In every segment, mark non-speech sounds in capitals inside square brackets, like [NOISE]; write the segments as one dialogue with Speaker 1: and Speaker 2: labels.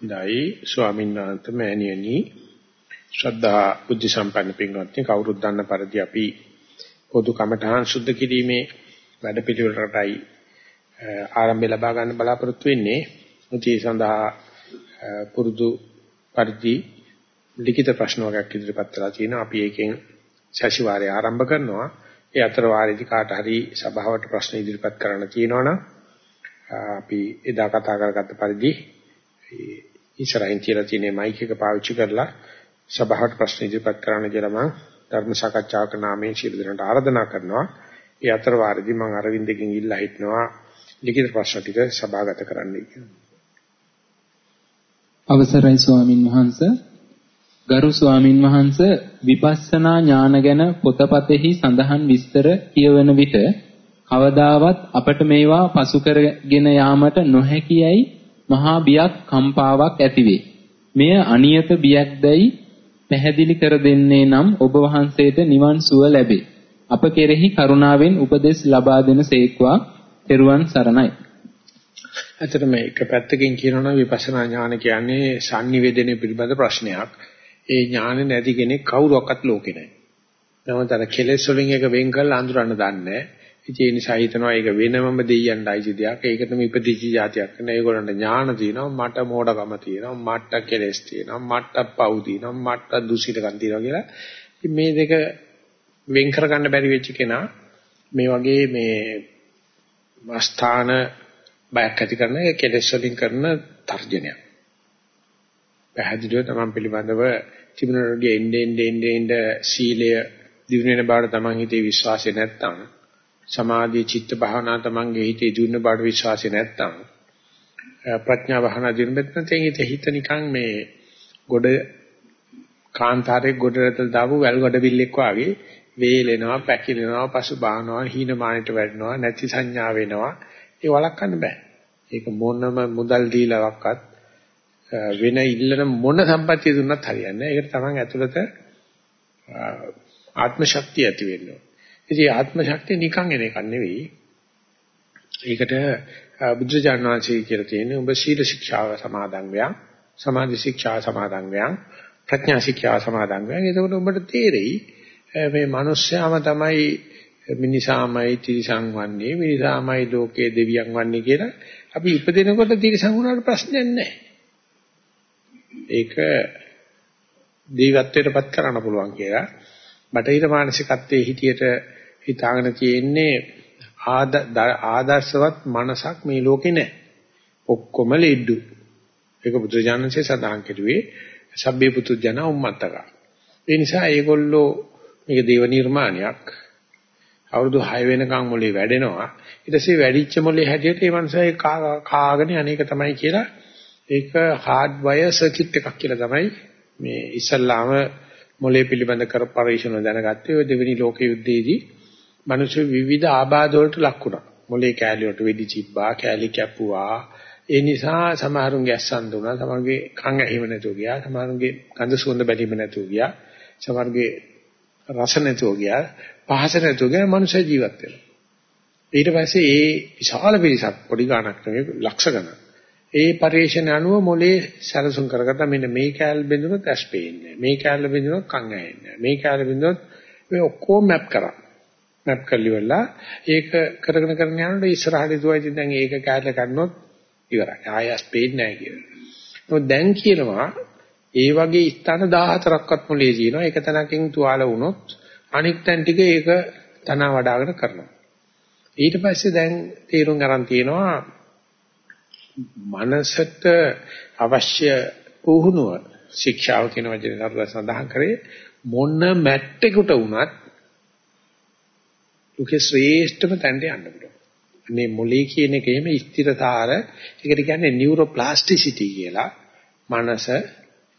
Speaker 1: දෛ ස්වාමීන් වහන්සේ මෑණියනි ශ්‍රද්ධා බුද්ධ සම්පන්න පින්වත්නි කවුරුත් දන්න පරිදි අපි පොදු කමඨාන් සුද්ධ කිරීමේ වැඩ පිළිවෙලටයි ආරම්භය ලබා ගන්න බලාපොරොත්තු වෙන්නේ. ඒ සඳහා පුරුදු පරිදි ලිඛිත ප්‍රශ්න වර්ගයක් ඉදිරිපත් කරලා තියෙනවා. අපි ඒකෙන් සැසිවාරය ආරම්භ කරනවා. ඒ අතර වාරේදී කාට හරි සභාවට ප්‍රශ්න ඉදිරිපත් කරන්න තියෙනවනම් අපි එදා කතා කරගත්ත පරිදි ඉස්සරහින් තියලා තියෙන මයික් එක පාවිච්චි කරලා සභාවට ප්‍රශ්න ඉදිරිපත් කරන්න කියලා මම ධර්ම සාකච්ඡාවක නාමයෙන් සියලු දෙනාට ආරාධනා කරනවා. ඒ අතර වාරදී මම අරවින්දගෙන් ඉල්ලා හිටනවා ලිඛිත ප්‍රශ්න ටික සභාගත කරන්නයි කියලා.
Speaker 2: අවසරයි ස්වාමින් වහන්සේ ගරු ස්වාමින් වහන්සේ විපස්සනා ඥාන ගැන පොතපතෙහි සඳහන් විස්තර කියවන විට කවදාවත් අපට මේවා පසු කරගෙන යාමට නොහැකියයි මහා බියක් කම්පාවක් ඇතිවේ. මෙය අනියත බියක්දයි පැහැදිලි කර දෙන්නේ නම් ඔබ වහන්සේට නිවන් සුව ලැබේ. අප කෙරෙහි කරුණාවෙන් උපදෙස් ලබා දෙන සේක්වා තෙරුවන් සරණයි.
Speaker 1: ඇත්තටම එක පැත්තකින් කියනවනම් විපස්සනා ඥාන කියන්නේ sannivedana පිළිබඳ ප්‍රශ්නයක්. ඒ ඥාන නැති කෙනෙක් කවුරක්වත් ලෝකේ නැහැ. නමුත් අර කෙලෙස් වලින් එක වෙන් කරලා අඳුරන්න දන්නේ නැහැ. ඒ නිසා හිතනවා ඒක වෙනමම දෙයියන්ට අයිති දෙයක්. ඒකටම ඉපදිච්ච જાතියක් නේ. ඒගොල්ලන්ට ඥාන තියෙනවා, මට මෝඩකම තියෙනවා, මට කෙලෙස් තියෙනවා, මට පව් තියෙනවා, මට දුසිතකම් තියෙනවා කියලා. ඉතින් මේ දෙක වෙන් කරගන්න බැරි වෙච්ච කෙනා මේ වගේ මේ ස්ථාන බයක් ඇති කරන කෙලෙස් වලින් කරන තර්ජනයක්. පැහැදිලිව තමන් පිළිබඳව තිබුණගේ එන්නේ එන්නේ එන්නේ සීලය දිනු වෙන බවට තමන් හිතේ විශ්වාසය නැත්තම් සමාධි චිත්ත භාවනා තමන්ගේ හිතේ දිනු බවට විශ්වාසය නැත්තම්. ප්‍රඥා භාවනා දිනු මෙතන හිත හිත නිකන් මේ ගොඩ කාන්තාරේ ගොඩරතල් දාපු වැල් ගොඩ බිල්ලෙක් වගේ වේලෙනවා පැකිලෙනවා පසු බානවා හීනමානට වැටෙනවා නැති සංඥා වෙනවා. ඒ වළක්වන්න බෑ. ඒක මොනම මුදල් දීලාවක්වත් වෙන ඉල්ලන මොන සම්පත්තිය දුන්නත් හරියන්නේ නැහැ ඒකට තමන් ඇතුළත ආත්ම ශක්තිය ඇති වෙනවා ඉතින් ආත්ම ශක්තිය නිකන් එන එකක් නෙවෙයි. ඒකට බුද්ධජානක වහන්සේ කියලා තියෙන්නේ ඔබ සීල ශික්ෂාව සමාදන් වෙයන්, සමාධි ශික්ෂාව සමාදන් වෙයන්, ප්‍රඥා ශික්ෂාව සමාදන් වෙයන්. එතකොට ඔබට තේරෙයි මේ මිනිස්යාම තමයි මිනිසාමයි තිරිසන් වන්නේ, මිනිසාමයි ලෝකයේ දෙවියන් වන්නේ කියලා අපි ඉපදෙනකොට තිරිසන් වුණාට ප්‍රශ්නයක් නැහැ. ඒක දීවත්වයටපත් කරන්න පුළුවන් කියලා. බටහිර මානසිකත්වයේ හිටියට හිතාගෙන තියෙන්නේ ආදර්ශවත් මනසක් මේ ලෝකේ නැහැ. ඔක්කොම ලෙඩු. ඒක බුදුජානකසේ සඳහන් කෙරුවේ සබ්බේ පුතුජන උම්මත්තක. ඒ නිසා ඒගොල්ලෝ මේක දේව නිර්මාණයක්. අවුරුදු 6 වෙනකන් මොලේ වැඩෙනවා. ඊට පස්සේ වැඩිච්ච මොලේ හැටියට ඒ මනුස්සයා කාගෙන අනේක තමයි කියලා ඒක හાર્ඩ් වයර් සර්කිට් එකක් කියලා තමයි මේ ඉස්සල්ලාම මොලේ පිළිබඳ කර පරීක්ෂණ දැනගත්තේ ඔය දෙවෙනි ලෝක යුද්ධයේදී මිනිස්සු විවිධ ආබාධ වලට ලක් වුණා. මොලේ කෑලි වලට වෙඩි තිබ්බා, කෑලි කැපුවා. ඒ නිසා සමහරුන්ගේ ඇස්සන් දුණා, සමහරුන්ගේ කන් ඇහිම නැතුව ගියා, සමහරුන්ගේ ගඳ සුවඳ බැලීම නැතුව ගියා, සමහරුන්ගේ රස නැතුව ගියා, පහස නැතුව ගියා මනුෂ්‍ය ජීවත් වෙනවා. ඊට පස්සේ ඒ විශාල පිරිසක් පොඩි ගාණක් නෙවෙයි ලක්ෂ ගණන්. ඒ පරිශ්‍රණ අනුව මොලේ සැලසුම් කරගත්තා මෙන්න මේ කැලේ බින්දුනොත් ඇස් පේන්නේ. මේ කැලේ බින්දුනොත් කන් ඇහෙන්නේ. මේ කැලේ බින්දුනොත් මේ ඔක්කොම මැප් කරා. මැප් කරලිවලා ඒක කරගෙන කරගෙන යනකොට ඉස්සරහට දුවයි දැන් ඒක කැලේ කන්නොත් ඉවරයි. ආයෙත් පේන්නේ නැහැ කියලා. නමුත් දැන් කියනවා ඒ වගේ ස්ථාන 14ක්වත් මොලේ තියෙනවා. ඒක තැනකින් තුවාල වුණොත් අනික් තැන් ටික ඒක තන වඩාගෙන කරනවා. ඊට පස්සේ දැන් තීරුම් ගන්න තියෙනවා මනසට අවශ්‍ය පුහුණුව ශික්ෂාව කියන වචනේ අර සඳහන් කරේ මොන මැට්ටෙකුට වුණත් දුකේ ශ්‍රේෂ්ඨම තැනට යන්න පුළුවන්. මේ මොලේ කියන එකේම ස්ථිරතාවර ඒකට කියන්නේ නියුරෝප්ලාස්ටිසිටි කියලා. මනස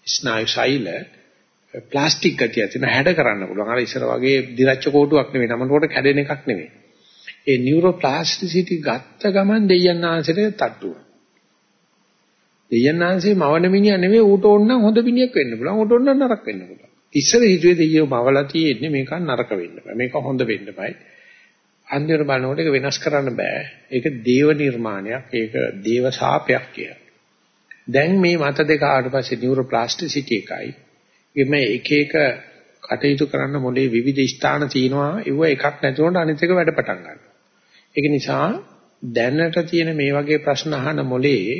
Speaker 1: ස්නායු ශෛල ප්ලාස්ටික් ගතිය තියෙන හැඩ කරන්න පුළුවන්. අර ඉස්සර වගේ දිරච්ච කෝටුවක් නෙවෙයි. නමනකොට කැඩෙන එකක් නෙවෙයි. ඒ නියුරෝප්ලාස්ටිසිටි ගත්ත ගමන් දෙයයන් ආංශයට තට්ටුව. දෙයයන් ආංශේ මවන මිනිහා නෙවෙයි ඌට ඕන නම් හොඳ මිනිහෙක් වෙන්න පුළුවන්. ඌට ඕන නම් නරක වෙන්න පුළුවන්. ඉස්සර හිතුවේ දෙයියෝ මවලා තියෙන්නේ මේක නරක වෙන්න බෑ. මේක හොඳ වෙන්න බෑ. අන්තිමට බලනකොට ඒක වෙනස් කරන්න බෑ. ඒක දේව නිර්මාණයක්. ඒක දේව ශාපයක් කියලා. දැන් මේ මත දෙක ආවට පස්සේ නියුරෝප්ලාස්ටිසිටි එකයි එimhe එක එක කටයුතු කරන්න මොලේ විවිධ ස්ථාන තියෙනවා ඒව එකක් නැතුනොත් අනිත් එක වැඩ පටන් ගන්නවා ඒක නිසා දැනට තියෙන මේ වගේ ප්‍රශ්න අහන මොලේ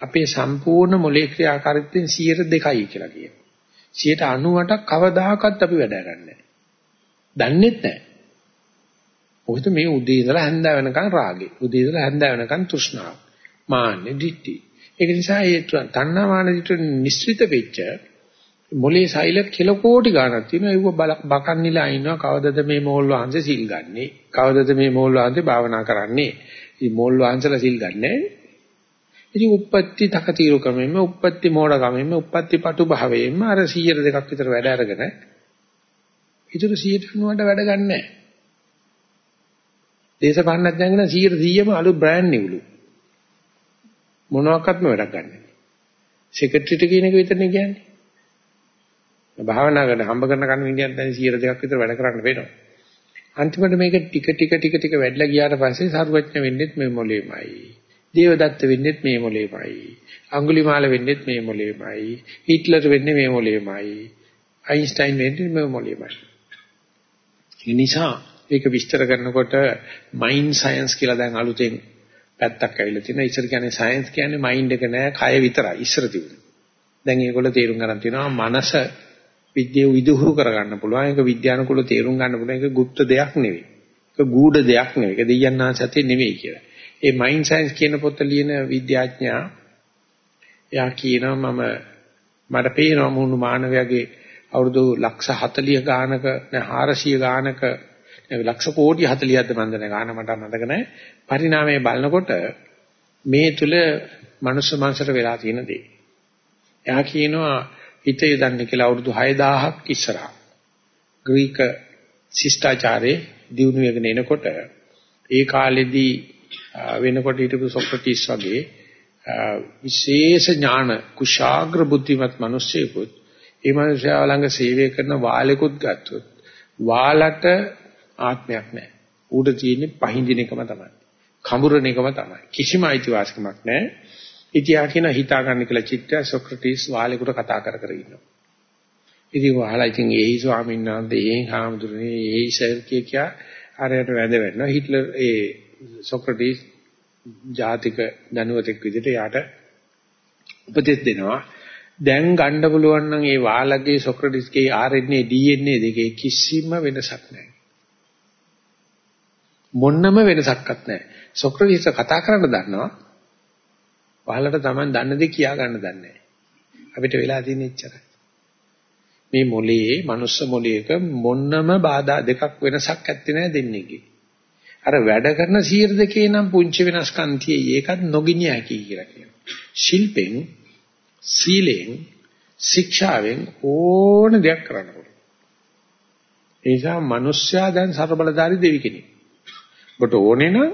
Speaker 1: අපේ සම්පූර්ණ මොලේ ක්‍රියාකාරීත්වයෙන් 2යි කියලා කියනවා 98ක් කවදාකවත් අපි වැඩ ගන්නෑ. දන්නේත් නැහැ. මොකද මේ උදේ ඉඳලා හැන්ද වෙනකන් රාගේ. උදේ ඉඳලා හැන්ද වෙනකන් තෘෂ්ණාව. මාන්නේ දිට්ටි. ඒක නිසා මේ තණ්හා මාන දිට්ටි නිස්සිත වෙච්ච මොලේ සෛල කිලෝ කෝටි ගණක් තියෙනවා. ඒක බකන්නිලා ඉන්නවා. කවදද මේ මෝල් වහන්සේ සිල් ගන්නෙ? කවදද මේ මෝල් වහන්සේ භාවනා කරන්නේ? ඉතින් මෝල් වහන්සලා සිල් ගන්නෑ. ඉතින් උප්පත්ති තකතිරු ක්‍රමෙම උප්පත්ති මෝඩ ක්‍රමෙම උප්පත්ති පටු භාවයෙන්ම අර 100 දෙකක් විතර වැඩ අරගෙන ඉතුරු 190ට වැඩ ගන්නෑ. දේශපාලනඥයන් කියන 100%ම අලු බ්‍රෑන්ඩ් නිව්ලු. මොනවාක්වත්ම වැඩක් ගන්නෑ. සෙක්‍රටරිට කියන එක විතරනේ කියන්නේ. භාවනා කරන හම්බ කරන කන්න විදියට දැන් 100 දෙකක් විතර වැඩ කරන්න වෙනවා. අන්තිමට මේක ටික ටික ටික ටික වැඩිලා ගියාට පස්සේ සරුවඥ වෙන්නෙත් මේ මොලේමයි. දේවදත්ත වෙන්නෙත් මේ මොලේමයි. අඟුලිමාල වෙන්නෙත් මේ මොලේමයි. හිට්ලර් වෙන්නේ මේ මොලේමයි. අයින්ස්ටයින් වෙන්නේ මේ මොලේමයි. ඒ නිසා ඒක විස්තර කරනකොට මයින්ඩ් සයන්ස් කියලා දැන් අලුතෙන් පැත්තක් ඇවිල්ලා තියෙනවා. ඉස්සර කියන්නේ සයන්ස් කියන්නේ මයින්ඩ් එක නෑ කය විතරයි. ඉස්සර තිබුණා. දැන් ඒගොල්ලෝ තේරුම් ගන්න තියෙනවා මනස විද්‍යාව විදුහුරු කරගන්න පුළුවන්. ඒක විද්‍යානුකූලව තේරුම් ගන්න පුළුවන්. ඒක গুপ্ত දෙයක් නෙවෙයි. ඒක ගූඪ දෙයක් නෙවෙයි. ඒක දෙයයන් ආසතේ නෙවෙයි කියලා. ඒ මයින්ඩ් සයන්ස් කියන පොත ලියන විද්‍යාඥයා එයා කියනවා මම මට පේනවා මුණු මානවයාගේ අවුරුදු ලක්ෂ 40 ගානක නැ 400 ගානක ලක්ෂ කෝටි 40ක්ද මන්ද නැ ගාන මට මතක නැහැ පරිණාමය බලනකොට මේ තුල මනුස්ස මනසට වෙලා තියෙන දේ. එයා කියනවා හිත යදන්නේ කියලා අවුරුදු 6000ක් ඉස්සරහා ග්‍රීක ශිෂ්ටාචාරයේ දියුණු වෙගෙන එනකොට ඒ කාලෙදී වෙනකොට හිටපු සොක්‍රටිස් වගේ විශේෂ ඥාන කුශාග්‍ර බුද්ධිමත් මිනිස්සෙකුත් ඒ මිනිසයා ළඟ සේවය කරන වාලෙකුත් ගත්තොත් වාලට ආත්මයක් නැහැ. ඌට තියෙන්නේ පහඳින එකම තමයි. කඹුරන එකම තමයි. කිසිම අයිතිවාසිකමක් නැහැ. ඉතියා කියන හිතා ගන්න කියලා චිත්තය සොක්‍රටිස් වාලෙකුට කතා කර කර ඉන්නවා. ඉතින් වහලා ඉතින් ඒහි ස්වාමීන් වහන්සේ එහෙන් හාමුදුරනේ ඒහි සර් කිය කියා අරයට වැඳ වෙනවා. හිට්ලර් ඒ සොක්‍රටිස් ජාතික දැනුවතෙක් විදිහට යාට උපදෙස් දෙනවා. දැන් ගන්න පුළුවන් නම් ඒ වාලගේ සොක්‍රටිස්ගේ RNA DNA දෙකේ කිසිම වෙනසක් නැහැ. මොන්නම වෙනසක්වත් නැහැ. සොක්‍රටිස් කතා කරන්න දන්නවා. වහලට Taman දන්න දේ කියා ගන්න දන්නේ අපිට වෙලා තියෙන ඉච්චරයි. මේ මොලේ, මනුස්ස මොලේක මොන්නම බාධා දෙකක් වෙනසක් ඇත්තේ නැහැ දෙන්නේගේ. අර වැඩ කරන 102 නම් පුංචි වෙනස්කම් තියෙයි. ඒකත් නොගිනිය හැකි කියලා කියනවා. ශිල්පෙන්, සීලෙන්, ශික්ෂාවෙන් ඕන දෙයක් කරන්න පුළුවන්. ඒ නිසා මිනිස්සයා දැන් ਸਰබලධාරි දෙවි කෙනෙක්. ඔබට ඕනේ නම්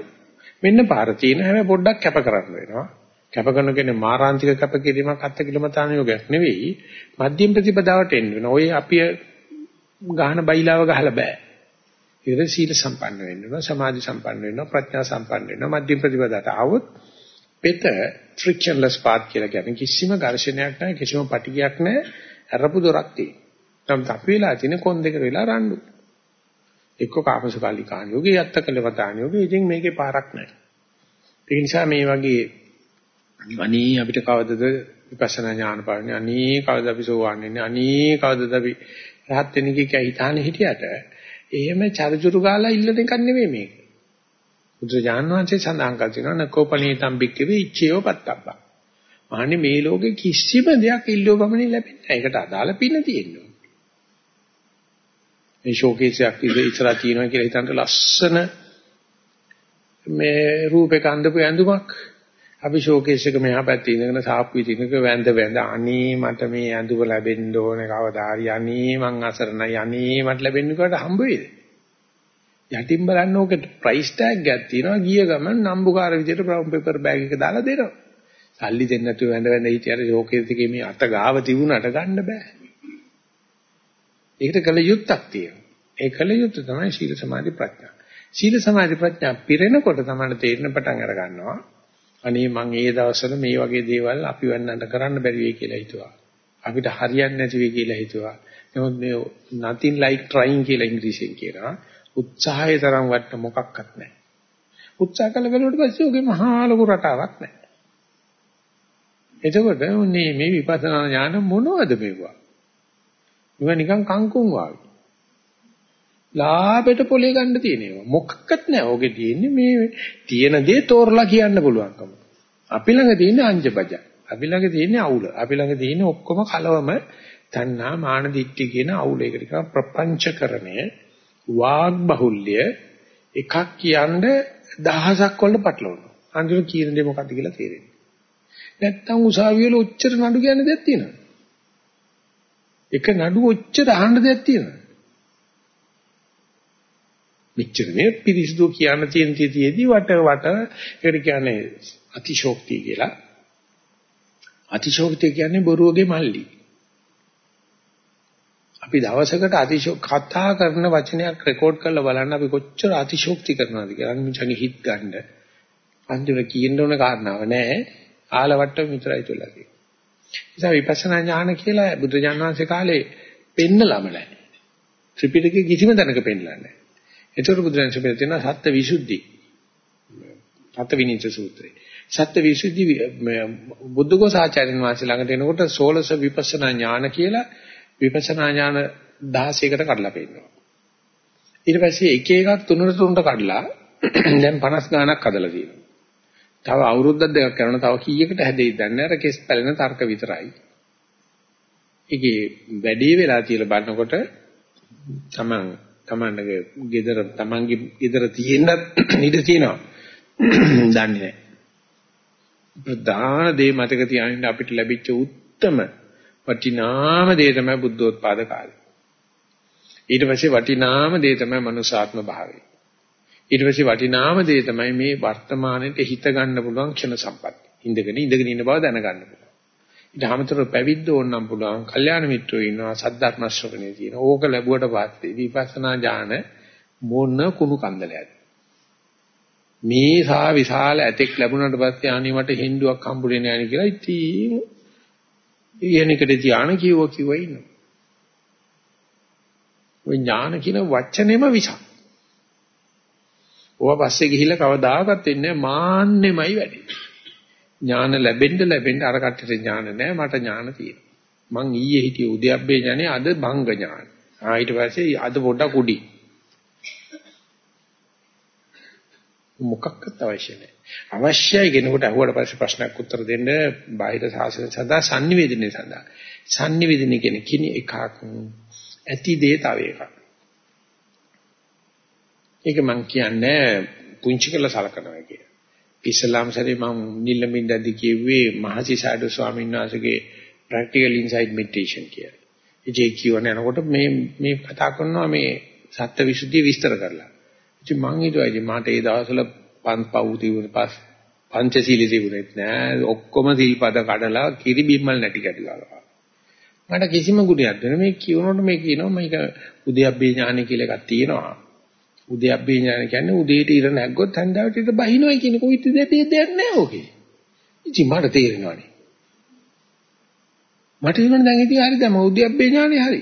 Speaker 1: මෙන්න පාර තියෙන හැබැයි පොඩ්ඩක් කැප කරන්න වෙනවා. කැප කරන කෙනේ මාරාන්තික කැප කිරීමක් අත්ති කිලමතාන යෝගයක් නෙවෙයි. මධ්‍යම ප්‍රතිපදාවට එන්න වෙනවා. ඔය අපි ගහන බයිලාව ගහලා බෑ. ඒකට සීල සම්පන්න වෙන්න ඕන, සමාධි සම්පන්න වෙන්න ඕන, ප්‍රඥා සම්පන්න වෙන්න ඕන. මධ්‍යම ප්‍රතිපදාවට આવොත් පෙත frictionless path කියලා කියන්නේ කිසිම ඝර්ෂණයක් නැහැ, කිසිම පටිගයක් නැහැ, අරපු දොරක් තියෙනවා. නම් අපි වෙලා තියෙන කොන් දෙක වෙලා රණ්ඩු. එක්ක කාමසකාලී කාණ යෝගේ යත්තකලවතාන යෝගේ ඉතින් මේකේ පාරක් නැහැ. ඒ නිසා මේ වගේ අනී අපිට කවදද විපස්සනා ඥාන පාරන්නේ අනී කවදද අපි සෝවන් වෙන්නේ අනී කවදද අපි රහත් වෙන්නේ කියලා හිතානේ හිටියට එහෙම චරිචුරු ගාලා ඉල්ලන එකක් නෙමෙයි මේක. බුදුරජාණන් වහන්සේ සඳහන් කර තිනවා නකෝපනීතම් බික්කවේ ඉච්ඡේව පත්තබ්බා. මහන්නේ මේ ලෝකේ කිසිම දෙයක් ඉල්ලුව පමණින් ලැබෙන්නේ නැහැ. ඒකට අදාළ පින තියෙනවා. මේ ෂෝකේසයක් ඉස්සරහ තියෙනවා කියලා හිතන්න ලස්සන මේ රූපේ කන්දපු ඇඳුමක්. අපි ෂෝකේස් එක මෙහා පැත්තේ ඉඳගෙන සාප්පුවේ තිනක වැඳ වැඳ අනේ මට මේ ඇඳුම ලැබෙන්න ඕනේ කවදා හරි අනේ මං අසරණයි අනේ මට ලැබෙන්න කොට හම්බ වෙයිද? යටින් බලන්න ඕකේ ප්‍රයිස් ටැග් එකක් තියෙනවා. ගිය ගමන් නම්බුකාර විදියට බ්‍රවුන් පේපර් බෑග් එක දාලා දෙනවා. සල්ලි දෙන්න නැතුව වැඳ වැඳ හිටියට ෂෝකේස් එකේ මේ අත ගාව තිබුණාට ගන්න බෑ. ඒකට කල යුත්තක් තියෙනවා ඒ කල යුත්ත තමයි සීල සමාධි ප්‍රඥා සීල සමාධි ප්‍රඥා පිරෙනකොට තමයි තේරෙන පටන් අර ගන්නවා අනේ මං ඒ දවස්වල මේ වගේ දේවල් අපි වෙන්නට කරන්න බැරි වෙයි කියලා හිතුවා. අපිට හරියන්නේ නැති වෙයි කියලා හිතුවා. නමුත් මේ nothing like trying කියලා ඉංග්‍රීසියෙන් කියනවා. උත්සාහය තරම් වට මොකක්වත් නැහැ. උත්සාහ කළ වෙලවට පස්සේ ඔගේ මහා ලොකු රටාවක් නැහැ. එතකොට මේ මේ විපස්සනා ඥාන මොනවද මේවා? මේවා නිකන් කංකුම් වාගේ. ලාභයට පොලේ ගන්න තියෙනවා. මොකක්වත් නැහැ. ඕකේ තියෙන්නේ මේ තියෙන දේ තෝරලා කියන්න පුළුවන්කම. අපි ළඟ තියෙන්නේ අංජබජ. අපි ළඟ තියෙන්නේ අවුල. අපි ළඟ තියෙන්නේ ඔක්කොම කලවම තණ්හා මාන දිට්ඨි කියන අවුල. ඒකට කියන ප්‍රපංචකරණය වාග් බහුල්‍ය එකක් කියන්නේ දහසක් වලට පටලවනවා. අන්තිම කියන දේ මොකක්ද කියලා තේරෙන්නේ. නැත්තම් උසාවිය වල ඔච්චර නඩු කියන දෙයක් තියෙනවා. එක නඩු ඔච්චර අහන්න දෙයක් තියෙනවා. මෙච්චර මේ පිරිසිදු කියන්න තියෙන තියදී වට වට ඒකට කියන්නේ අතිශෝක්තිය කියලා. අතිශෝක්තිය කියන්නේ බොරුවගේ මල්ලි. අපි දවසකට අතිශෝක් කතා කරන වචනයක් රෙකෝඩ් කරලා බලන්න අපි කොච්චර අතිශෝක්ති කරනවද කියලා. අනිත් හිත් ගන්න. අන්තිමට කියන්න ඕන කාරණාව නෑ. ආලවට්ටම විතරයි තුලා තියෙන්නේ. නිසා විපස්සනා ඥාන කියලා බුදුජානක වහන්සේ කාලේ පෙන්නලම නැහැ. ත්‍රිපිටකයේ කිසිම තැනක පෙන්නලා නැහැ. ඒතර බුදුරජාණන් වහන්සේ තියෙන සත්‍ය විසුද්ධි. සත්‍ය විනිච්ඡ සූත්‍රය. සත්‍ය විසුද්ධි බුද්ධඝෝස ආචාර්යන් වහන්සේ ළඟට එනකොට සෝලස විපස්සනා ඥාන කියලා විපස්සනා ඥාන 16කට කඩලා පෙන්නනවා. ඊට පස්සේ එක එකක් තුනට තුනට කඩලා [CLEARS THROAT] දැන් 50 ගාණක් හදලා තියෙනවා. තව අවුරුද්දක් දෙකක් කරනවා තව කීයකට හැදෙයිද දන්නේ අර කෙස් පැලෙන තර්ක විතරයි. ඒකේ වැඩි වෙලා තියලා බලනකොට තමන් තමන්ගේ ගෙදර තමන්ගේ ගෙදර තියෙන්නත් ඉඩ තියෙනවා. දන්නේ නැහැ. ප්‍රධාන දේ මතක තියාගන්න අපිට ලැබිච්ච උත්තරම වටිනාම දේ තමයි බුද්ධෝත්පාද කාලය. ඊට පස්සේ වටිනාම දේ තමයි මනුසාත්ම භාවය. ඊට පස්සේ වටිනාම දේ තමයි මේ වර්තමානයේ හිත ගන්න පුළුවන් ක්ෂණ සම්පatti. ඉඳගෙන ඉඳගෙන ඉන්න බව දැනගන්න පුළුවන්. ඊට හැමතර පැවිද්ද ඕනනම් පුළුවන්. කල්යාණ මිත්‍රයෝ ඉන්නවා. සද්ධාත්ම ශ්‍රවණේ තියෙනවා. ඕක ලැබුවට පස්සේ විපස්සනා ඥාන මොන කුණු කන්දලයක්ද? මේ සා විශාල ඇතෙක් ලැබුණාට පස්සේ ආනි මට හින්දුවක් හම්බුනේ නැහැ කියලා ඉතින් ඊයනකට ධානය කියව කිව්ව ඉන්නවා. ওই ඥාන කියන වචනේම විසක්. ඕවා පස්සේ ගිහිල්ලා කවදාකවත් වෙන්නේ මාන්නෙමයි වැඩි. ඥාන ලැබෙන්න ලැබෙන්න අර කට්ටියට ඥාන නැහැ මට ඥාන තියෙනවා. මං ඊයේ හිටියේ උද්‍යප්පේ ඥානේ අද භංග ඥාන. ආ ඊට පස්සේ අද පොඩක් උඩි. මොකක්වත් අවශ්‍ය නැහැ. අවශ්‍යයි කෙනෙකුට අහුවට පස්සේ ප්‍රශ්නයක් උත්තර දෙන්න බාහිර සාසන සදා sannivedanaye සඳහා. sannivedanaye කියන්නේ කිනි එකක් ඇති දේ තව එකක්. ඒක මං කියන්නේ පුංචි කළ සලකනවා කිය. ඉස්ලාම් සරේ මම නිල්ලමින්දදී කිව්වේ මහසි සාඩු ස්වාමීන් වහන්සේගේ practical insight meditation කියලා. ඒ කියවන යනකොට මේ මේ කතා කරනවා මේ සත්‍ය විසුද්ධිය විස්තර කරලා. ඉතින් මං හිතුවා ඉතින් මට ඒ දවස්වල පන්පව් තිබුණේ පස් පංචශීලී තිබුණෙත් නෑ ඔක්කොම සිල්පද කඩලා කිරි බිම්මල් නැටි කැටිලා. මට කිසිම ගුණයක් දෙන්නේ මේ කියනකොට මේ කියනවා මේක උද්‍යප්පේ ඥාන කියලා එකක් තියෙනවා. උද්‍යප්පේ ඥාන කියන්නේ උදේට ඉර නැග්ගොත් හන්දාවට ඉත බහිනවයි කියන කොයිද දෙයක් දෙයක් නෑ ඕකේ. ඉතින් මට තේරෙනවානේ. මට තේරෙනවා දැන් ඉතින් හරි දැන් උද්‍යප්පේ ඥානේ හරි.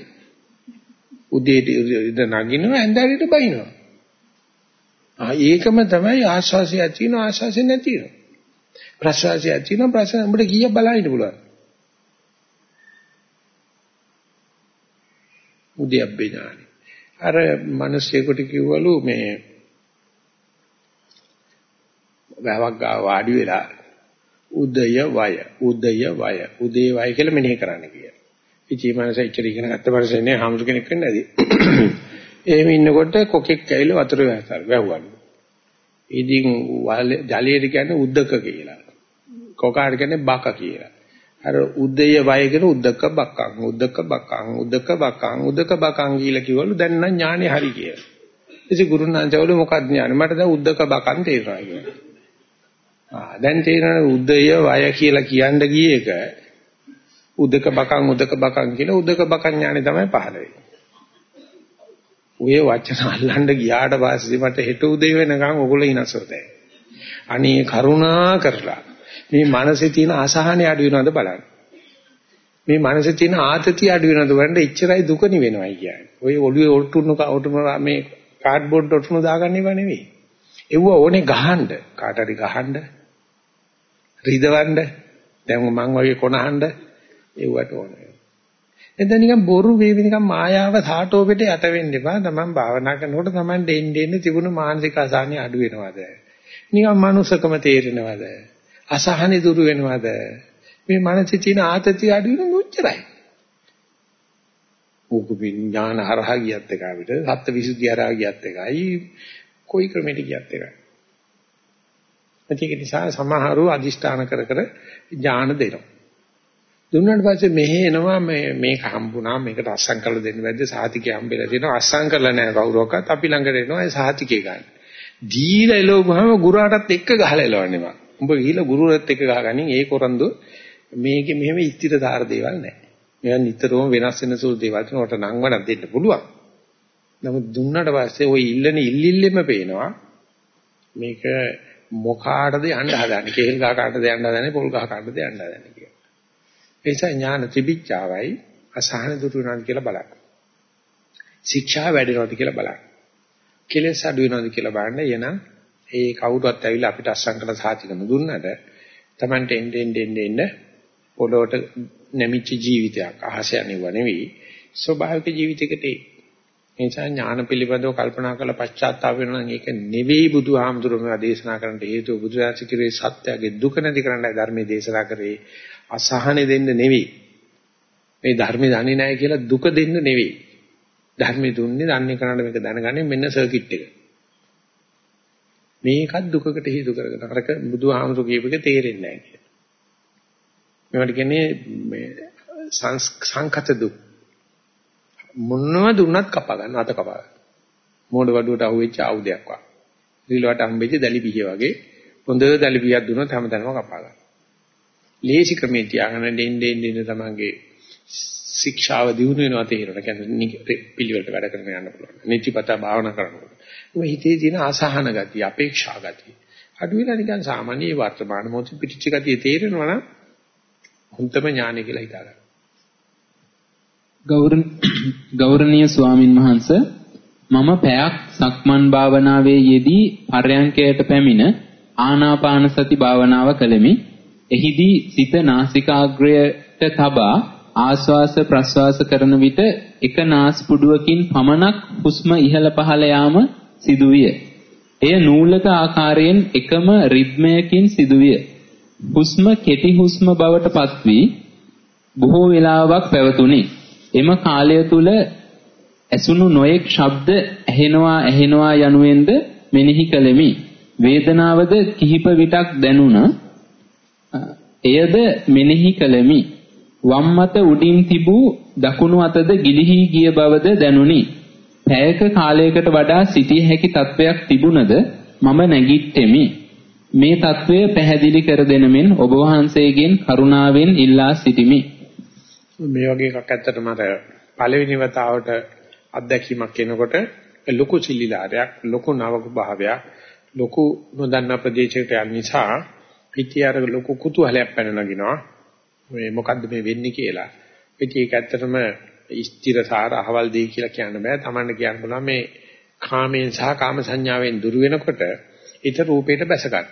Speaker 1: උදේට ඉර නගිනවා හන්දාවට බහිනවා. ආ ඒකම තමයි ආස්වාසිය ඇති වෙන ආස්වාසිය නැති වෙන. ප්‍රසවාසය ඇති වෙන ප්‍රසවාසය උඹට කීයක් බලන්න පුළුවන්. උද්‍යප්පේ ඥානෙ. අර මිනිස්සෙකුට කිව්වලු මේ වැවක් ගා වාඩි වෙලා උදය වය උදය වය උදේ වය කියලා මෙනෙහි කරන්න කියලා. ඉතින් මනස ඉච්චර ඉගෙන ගත්ත පස්සේ හාමුදුර කෙනෙක් වෙන්නේ නැති. [COUGHS] එහෙම ඉන්නකොට කොකෙක් ඇවිල්ලා වතුර වැහුවලු. ඉතින් ජලයට කියන්නේ උද්දක කියලා. කොකාට කියන්නේ බක කියලා. අර උදය වයගෙන උද්දක බක්කං උද්දක බක්කං උද්දක බක්කං උද්දක බක්කං කියලා කිව්වලු දැන් නම් ඥානෙ හරි කියලා. ඉතින් ගුරුනාන්සවල මොකක්ද ඥානෙ? මට දැන් උද්දක බක්කං තේරෙනවා කියලා. ආ දැන් තේරෙනවා උදය වය කියලා කියන්න ගියේ එක උද්දක බක්කං උද්දක බක්කං කියලා උද්දක බක්කං ඥානෙ තමයි පහළ වෙන්නේ. ඔය වචන අල්ලන්න ගියාට පස්සේ මට හෙට උදේ වෙනකන් ඔගොල්ලෝ ඉනසොතේ. අනේ කරුණා කරලා මේ මනසේ තියෙන අසහනේ අඩු වෙනවද බලන්න. මේ මනසේ තියෙන ආතතිය අඩු වෙනවද බලන්න එච්චරයි දුක නිවෙනවයි කියන්නේ. ඔය ඔළුවේ ඔටුනු ඔටුනු මේ කාඩ්බෝඩ් ඔටුනු දාගන්න ඒවා නෙවෙයි. ඒව ඕනේ ගහන්න කාට හරි ගහන්න රිදවන්න දැන් මං වගේ කොනහන්න ඒවට ඕනේ. එතන නිකන් බොරු වේවි නිකන් මායාව සාටෝපෙට යට වෙන්න එපා. තමන් භාවනා කරනකොට තමන් දෙන්න දෙන්න තිබුණු මානසික අසහනෙ අඩු වෙනවද? නිකන් මනුස්සකම තේරෙනවද? අසහනෙ දුරු වෙනවද? මේ මනසේ තියෙන ආතතිය අඩු වෙන මොච්චරයි. ඕක විඥාන හරහා ගියත් එක අපිට සත්‍ය විසුද්ධිය හරහා ගියත් එකයි කොයි ක්‍රමෙට ගියත් එකයි. ඒක නිසා සමහරව අදිෂ්ඨාන කර කර ඥාන දෙනවා. දුන්නාට පස්සේ මෙහෙ එනවා මේ මේක හම්බුණා මේකට අස්සම් කරලා දෙන්න බැද්ද සාතිකේ හම්බෙලා තියෙනවා අස්සම් කරලා නැහැ කවුරක්වත් අපි ළඟට එනවා ඒ සාතිකේ ගන්න. දීලා එළවුවාම ගුරුවරටත් එක්ක ගහලා එළවන්නේ මම. උඹ ගිහිල්ලා ගුරුවරත් එක්ක ගහගනින් ඒ කොරන්දු මේකේ මෙහෙම ස්ථිරතර දේවල් නැහැ. මේවා නිතරම වෙනස් වෙන සුළු දේවල් තුනකට නම් වඩා දෙන්න පුළුවන්. නමුත් දුන්නාට පස්සේ ওই ඉල්ලන ඉල්ලිල්ලෙම පේනවා මේක මොකාටද යන්න හදන්නේ කේල් ගහ කාටද යන්න හදන්නේ පොල් ගහ කාටද යන්න හදන්නේ කියලා. ඒ නිසා ඥාන ත්‍රිවිච්ඡාවයි අසහන දුරු වෙනවද කියලා බලන්න. ශික්ෂා වැඩෙනවද කියලා බලන්න. කෙලෙස් අඩු වෙනවද කියලා බලන්න. එනනම් ඒ කවුරුත් ඇවිල්ලා අපිට අස්සම් කරලා සාතිකම දුන්නට Tamante end end end end පොළොවට නැමිච්ච ජීවිතයක් අහස යන්නේව නෙවෙයි. ස්වභාවික ජීවිතයකට ඒ. නිසා ඥාන පිළිබඳව කල්පනා කරලා පශ්චාත්තාප වෙනවා නම් ඒක නෙවෙයි බුදුහාමුදුරුවෝ දේශනා කරන්න හේතුව බුදුරජාණන් සත්‍යයේ දුක නැති කරන්නයි ධර්මයේ දේශනා කරේ. අසහනෙ දෙන්න නෙවෙයි. මේ ධර්මයේ දන්නේ නැහැ කියලා දුක දෙන්න නෙවෙයි. ධර්මයේ දුන්නේ දන්නේ කරන්න මේක දැනගන්නේ මෙන්න සර්කිට් එක. මේකත් දුකකට හේතු කරගෙන අරක බුදුහාමුදුරුවෝ කියපේක තේරෙන්නේ නැහැ කියලා මේවට කියන්නේ මේ සංකත දුක් මොනව දුන්නත් කපා ගන්න අත කපා ගන්න. මෝඩ වඩුවට අහුවෙච්ච ආයුධයක් වගේ. රිලවට හම්බෙච්ච දැලිපිය වගේ හොඳ දැලිපියක් දුන්නොත් හැමතැනම කපා ගන්න. ලේසි ක්‍රමේ තියාගෙන දෙන්න දෙන්න දෙන්න තමන්ගේ ශික්ෂාව දිනු වෙනවා තේරෙනවා. කියන්නේ පිළිවෙලට වැඩ කරගෙන යන්න පුළුවන්. නිතිපතා භාවනා කරනකොට. මේ හිතේ තියෙන අසහන ගතිය, අපේක්ෂා ගතිය. අඩු වෙලා නිකන් සාමාන්‍ය වර්තමාන මොහොතේ පිටිච්ච ගතිය තේරෙනවා නම් හුන්තම ඥානය කියලා හිතා ගන්න.
Speaker 2: ගෞරවනීය ස්වාමින් වහන්ස මම පැයක් සක්මන් භාවනාවේ යෙදී පරයන්කයට පැමිණ ආනාපාන සති භාවනාව කළෙමි. එහිදී සිත නාසිකාග්‍රයට තබා ආශ්වාස ප්‍රශ්වාස කරන විට එක නාස්පුඩුවකින් පමණක් හුස්ම ඉහළ පහළ යාම සිදුවිය. එය නූලක ආකාරයෙන් එකම රිද්මයකින් සිදුවිය. හුස්ම කෙටි හුස්ම බවට පත්වී බොහෝ වේලාවක් පැවතුණි. එම කාලය තුල ඇසුණු නොයෙක් ශබ්ද ඇහෙනවා ඇහෙනවා යනුවෙන්ද මෙනෙහි කළෙමි. වේදනාවද කිහිප විටක් දැනුණ. එයද මෙනෙහි කළෙමි. වම් මත උඩින් තිබූ දකුණු අතද ගිලිහි ගිය බවද දැනුනි. පැයක කාලයකට වඩා සිටිය හැකි තත්වයක් තිබුණද මම නැගිට්ටෙමි. මේ తත්වය පැහැදිලි කර දෙන මෙන් ඔබ වහන්සේගෙන් කරුණාවෙන් ඉල්ලා සිටිමි.
Speaker 1: මේ වගේ එකක් ඇත්තටම අර පළවෙනි වතාවට අත්දැකීමක් එනකොට ලොකු සිලිලාරයක් ලොකු නවක භාවයක් ලොකු නොදන්නා ප්‍රදේශයකට යන නිසා පිටියර ලොකු කුතුහලයක් පැන නගිනවා මේ මොකද්ද මේ වෙන්නේ කියලා. ඉතින් ඒක ඇත්තටම ස්ථිරසාර අහවල් දෙයි කියලා කියන්න බෑ. Tamanne කියන්න පුළුවන් මේ කාමයෙන් සහ කාම සංඥාවෙන් දුර වෙනකොට ඊට රූපයට බැස ගන්න.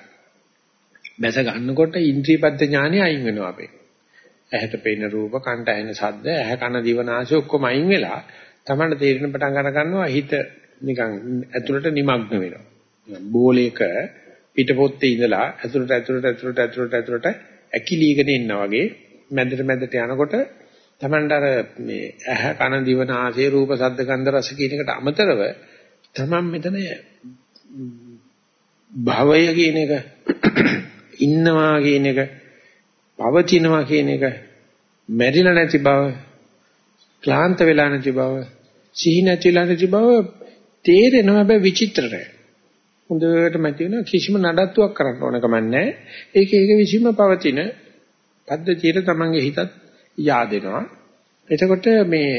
Speaker 1: බැස ගන්නකොට ඉන්ද්‍රියපද්ද ඥානෙ අයින් වෙනවා අපේ. ඇහැට පෙනෙන රූප, කනට ඇහෙන ශබ්ද, ඇහැ කන දිව නාසය ඔක්කොම අයින් වෙලා තමන්ට තේරෙන පටන් ගන්න ගන්නවා හිත නිකන් ඇතුළට নিমগ্ন වෙනවා. බෝලයක පිටපොත්තේ ඉඳලා ඇතුළට ඇතුළට ඇතුළට ඇතුළට ඇතුළට ඇකිලීගෙන ඉන්නා වගේ මැදට මැදට යනකොට තමන්ට අර මේ ඇහැ කන දිව නාසය රූප ශබ්ද ගන්ධ රස කියන එකට අමතරව තමන් මෙතන භවය කියන එක ඉන්නවා කියන එක පවතිනවා කියන එක මැරිලා නැති බව ක්ලාන්ත වෙලා නැති බව සිහි නැතිලා නැති බව තේරෙනවා හැබැයි විචිත්‍රයි. හොඳට මැති වෙන කිසිම නඩත්තුවක් කරන්න ඕන කමක් නැහැ. ඒක ඒක විසීම පවතින පද්ධතියට තමන්ගේ හිතත් yaadෙනවා එතකොට මේ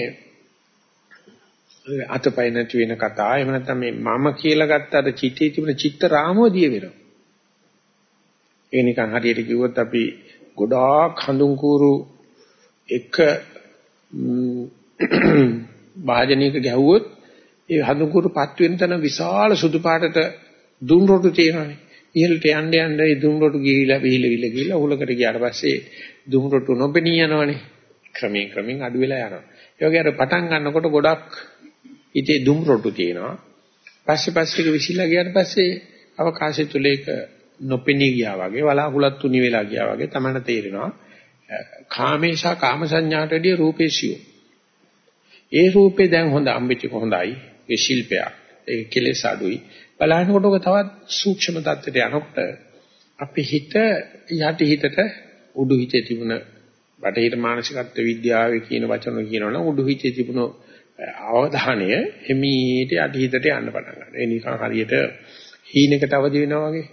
Speaker 1: අතපය නැති වෙන කතා එහෙම නැත්නම් මේ මම කියලා ගත්ත අර චිතේ තිබුණ චිත්ත රාමෝ දිය වෙනවා ඒ නිකන් හරියට කිව්වොත් අපි ගොඩාක් හඳුන් කూరు එක වාජනයක ගැහුවොත් ඒ හඳුන් කూరు පත් වෙන තැන විශාල සුදු පාටට දුම් රොටු තියෙනවානේ. ඉහළට යන්න යන්න ඒ දුම් රොටු ගිහිලා විහිල ගිහිලා උලකට ගියාට පස්සේ දුම් රොටු නොපෙනී යනවනේ. ක්‍රමයෙන් ක්‍රමයෙන් අඩු වෙලා යනවා. ඒ වගේ අර පටන් ගන්නකොට ගොඩක් ඉතේ දුම් රොටු තියෙනවා. පස්සේ පස්සේ විසිලා ගියාට පස්සේ අවකාශය තුල ඒක නොපෙනී ගියා වගේ වලාකුලත් තුනි වෙලා ගියා වගේ තමයි තේරෙනවා. කාමේශා කාම සංඥාට වැඩිය රූපේ සියුම්. ඒ රූපේ දැන් හොඳ අම්බිච්ච හොඳයි. ඒ ශිල්පයක්. ඒ කෙලෙස් අඩුයි. බලහිනකොට ඔක තවත් සූක්ෂම தත්ත්වයට යනකොට අපි හිත යටි හිතට උඩු හිතේ තිබුණ බටහිර මානසිකත්ව විද්‍යාවේ කියන වචන කියනවනම් උඩු හිතේ තිබුණ අවධානය එමීට යටි හිතට යන්න පටන් ගන්නවා. ඒ නිකන් හරියට හීනකට අවදි වෙනවා වගේ.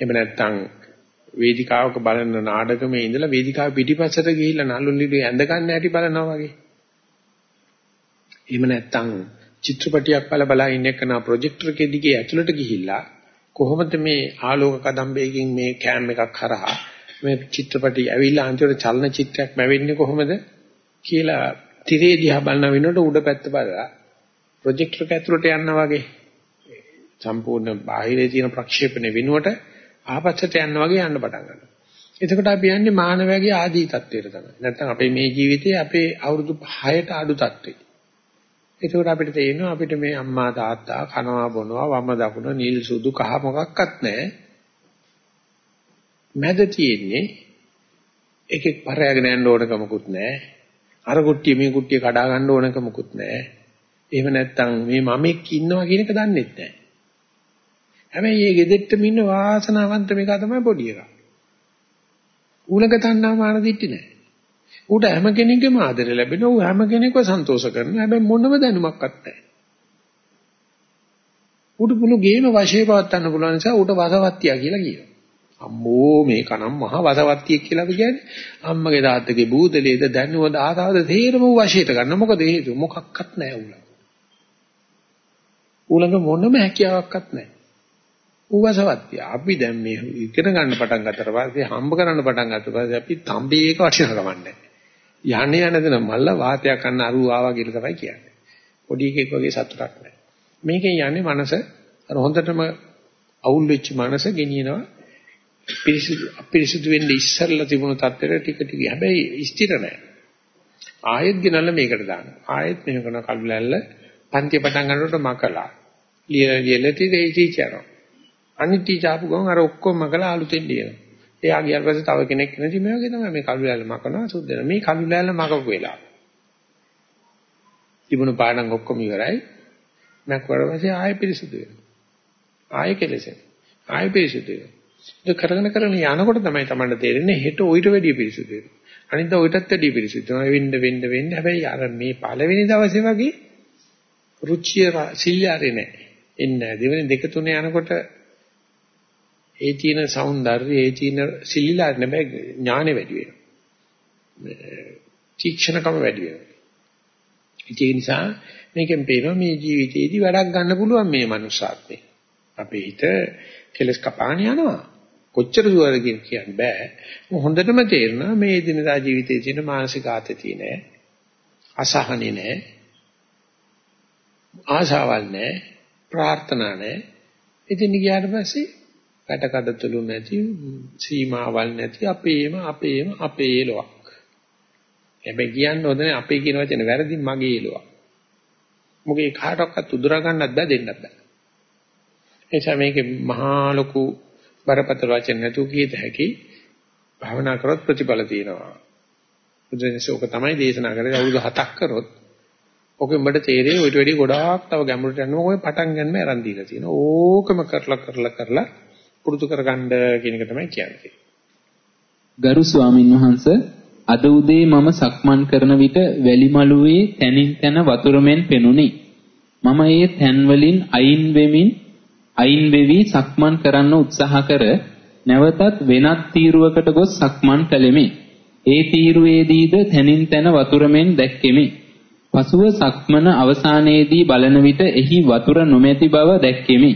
Speaker 1: එහෙම නැත්නම් වේදිකාවක බලන නාටකමේ ඉඳලා වේදිකාව පිටිපස්සට ගිහිල්ලා නළුලිලු ඇඳ ගන්න හැටි බලනවා වගේ. එහෙම නැත්නම් චිත්‍රපටියක් බල බල ඉන්න එක නා ප්‍රොජෙක්ටර් එකේ දිගේ ඇතුළට ගිහිල්ලා කොහොමද මේ ආලෝක කදම්බයකින් මේ කෑම් එකක් හරහා මේ චිත්‍රපටි ඇවිල්ලා අන්තිමට චලන චිත්‍රයක් මැවෙන්නේ කොහොමද කියලා තිරේ දිහා බලන වෙනකොට උඩ පැත්ත බලලා ප්‍රොජෙක්ටර් එක ඇතුළට යනවා වගේ සම්පූර්ණ බාහිරේ තියෙන ප්‍රක්ෂේපණය වෙනුවට ආපස්සට යන්න වගේ යන්න පටන් ගන්නවා. එතකොට අපි යන්නේ මානවයාගේ ආදී තත්වයට තමයි. නැත්නම් අපේ මේ ජීවිතයේ අපේ අවුරුදු 6ට අඩු තත්වෙයි. එතකොට අපිට තේරෙනවා අපිට මේ අම්මා තාත්තා කනවා බොනවා වම දකුණ නිල් සුදු කහ මොකක්වත් නැහැ. මැද තියෙන්නේ එකෙක් පරයාගෙන යන්න ඕනකමකුත් නැහැ. අර කුට්ටිය මේ කුට්ටිය කඩා ගන්න ඕනකමකුත් නැහැ. එහෙම නැත්නම් මේ මමෙක් ඉන්නවා කියන එක දන්නෙත් නැහැ. හැබැයි මේ ගෙදෙට්ටම ඉන්න වාසනාවන්ත මේක තමයි පොඩි එකා. ඌලක තණ්හා මාන දිට්ටි නැහැ. ඌට හැම කෙනෙක්ගේම ආදරය ලැබෙනවා. ඌ හැම කෙනෙක්ව සන්තෝෂ කරනවා. හැබැයි මොනම දැනුමක්වත් නැහැ. ඌට පුළු ගේම වශයේ පවත්වන්න පුළුවන් නිසා ඌට වසවත්තිය කියලා කියනවා. අම්මෝ මේ කනම් මහ වසවත්තිය කියලා අපි කියන්නේ. අම්මගේ තාත්තගේ බූදලේද දැනුවද ආතාවද තේරම ඌ වශයට ගන්න. මොකද හේතුව මොකක්වත් නැහැ ඌ ළඟ. ඌ ළඟ මොනම හැකියාවක්වත් නැහැ. ඌවසවත්ය. අපි දැන් මේ ඉගෙන ගන්න පටන් ගත්තට පස්සේ හම්බ කරන්න පටන් ගත්තට පස්සේ අපි තඹේක වටිනා කමන්නේ. යන්නේ යන දෙන මල්ල වාතයක් ගන්න අරු ආවා කියලා තමයි කියන්නේ. පොඩි එකෙක් වගේ සතුටක් නැහැ. මේකෙන් යන්නේ මනස අර හොඳටම අවුල් වෙච්ච මනස ගෙනියනවා පිරිසිදු අපිරිසිදු වෙන්නේ ඉස්සරලා තිබුණු තත්ත්වෙට ටික ටික හැබැයි ස්ථිර නැහැ. ආයෙත් ගෙනල්ලා මේකට දානවා. ආයෙත් මෙහෙම කරන කළු ලැල්ල පන්ති පටන් ගන්නකොට මකලා. ලියලා ලියලා ටික ඉතිචාරනවා. අනිත් ටීචර් ආපු ගමන් අර ඔක්කොම මකලා අලුතෙන් ලියනවා. එයා ගියාට පස්සේ තව කෙනෙක් එනදි මේ වගේ තමයි මේ කළු ලෑල්ල මකනවා සුද්ධ වෙනවා. මේ කළු ලෑල්ල මකපු වෙලාව. තිබුණු පාඩම් ඔක්කොම ඉවරයි. මැක්වරව පස්සේ ආයෙ පිරිසුදු වෙනවා. ආයෙ කෙලෙසෙන. ආයෙ පිරිසුදු වෙනවා. ඒක කරගෙන කරගෙන යනකොට තමයි Tamanට තේරෙන්නේ හෙට ඔయిత වැඩිය පිරිසිදු වෙනවා. අනිද්දා ඔయితත් වැඩිය පිරිසිදු වෙනවා. වෙන්න වෙන්න වෙන්න හැබැයි අර මේ පළවෙනි දවසේ වගේ රුචිය සිල්ලාරේ නැහැ. එන්නේ දෙවෙනි දෙක තුන යනකොට ඒ තියෙන సౌందර්යය ඒ තියෙන සිල්ලාර නෙමෙයි ඥානෙ වැඩි වෙනවා. තීක්ෂණකම වැඩි වෙනවා. ඒ නිසා මේකෙන් පේනවා මේ ජීවිතේදී වැඩක් ගන්න පුළුවන් මේ මනුස්සාත්මේ. අපේ හිත කෙලස් කපාන යනවා. කොච්චර දුරද කියන්න බෑ. හොඳටම තේරෙනවා මේ දිනදා ජීවිතයේ තියෙන මානසික ආතතිය නෑ. අසහනෙ නෑ. ආශාවල් නෑ. ප්‍රාර්ථනා නෑ. ඉතින් ගියාට පස්සේ පැටකඩතුළු නැති සීමාවල් නැති අපේම අපේම අපේ ලොවක්. හැබැයි කියන්න හොඳ නැහැ අපේ කියන වචනේ වැරදි මගේ ලොවක්. මොකේ කාටවත් උදුරා ගන්නත් බෑ දෙන්නත් බෑ. එනිසා මේකේ මහා ලොකු බරපතල වචන නැතුව කීත හැකි භාවනා කරොත් ප්‍රතිඵල තියෙනවා. බුදුන්සෝක තමයි දේශනා කරේ අවුරුදු 7ක් කරොත් ඔක උඹට තේරෙයි ඔයිට වැඩි ගොඩාක් තව ගැඹුරට යනවා ඔය පටන් ගන්නම ආරම්භ දීලා තියෙනවා. ඕකම කරලා කරලා කරලා පුරුදු කරගන්න කියන එක තමයි කියන්නේ.
Speaker 2: ගරු ස්වාමින් වහන්සේ අද උදේ මම සක්මන් කරන විට වැලිමලුවේ තනින් තන වතුරමෙන් පෙනුනි. මම ඒ තැන් වලින් අයින් වෙමින් අයින් වෙවි සක්මන් කරන්න උත්සාහ කර නැවතත් වෙනත් තීරුවකට ගොස් සක්මන් කළෙමි. ඒ තීරුවේදීද තනින් තන වතුරමෙන් දැක්කෙමි. පසුව සක්මන අවසානයේදී බලන විට එහි වතුර නොමැති බව දැක්කෙමි.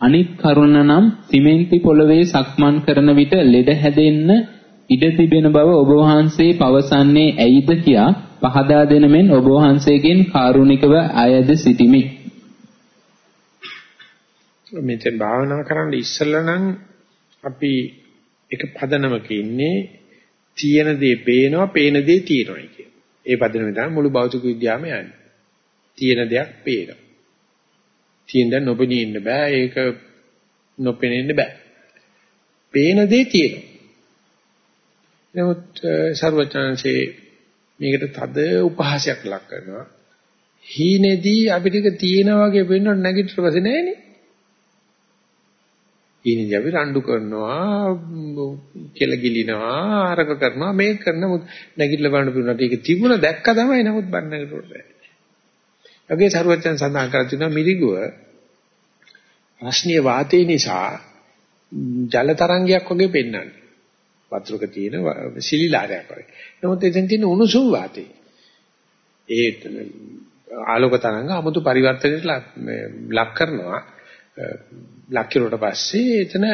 Speaker 2: අනිත් කරුණ නම් සිමෙන්ති පොළවේ සක්මන් කරන විට ලෙඩ හැදෙන්න ඉඩ තිබෙන බව ඔබ වහන්සේ පවසන්නේ ඇයිද කියා පහදා දෙන මෙන් ඔබ වහන්සේගෙන් කාරුණිකව අයද සිටිමි.
Speaker 1: මෙතෙන් භාවනා කරන්න ඉස්සෙල්ලා නම් අපි එක පදනමක ඉන්නේ තියෙන දේ පේනවා, පේන දේ තියෙනවා කියන. ඒ පදනම තමයි මුළු භෞතික විද්‍යාවම යන්නේ. තියෙන දෙයක් පේනවා. තියෙන දේ නොපෙනී ඉන්න බෑ. ඒක නොපෙනෙන්න බෑ. පේන දේ තියෙනවා. නමුත් ਸਰවචනංශේ මේකට තද උපහාසයක් ලක් කරනවා. හීනේදී අපිට තියෙනා වගේ වෙන්නොත් නැගිටිට පස්සේ නෑනේ. ඊනිදි අපි රණ්ඩු කරනවා කෙල ගිලිනවා අරක කරනවා මේක කරන නැගිටලා බලන්න පුළුවන් ඒක තිබුණ දැක්ක තමයි නමුත් බන්නකට බෑ. ඔගේ සරුවචන් සඳහන් කර තිනවා මිරිගුව රස්නීය වාතේ නිසා ජල තරංගයක් වගේ පෙන්වන්නේ. වතුරක තියෙන සිලිලාරයක් වගේ. නමුත් එතෙන් තියෙන උණුසුම් වාතේ. ඒ ආලෝක තරංග 아무තු පරිවර්තනයට ලක් කරනවා. ලක් කරුවට පස්සේ එතන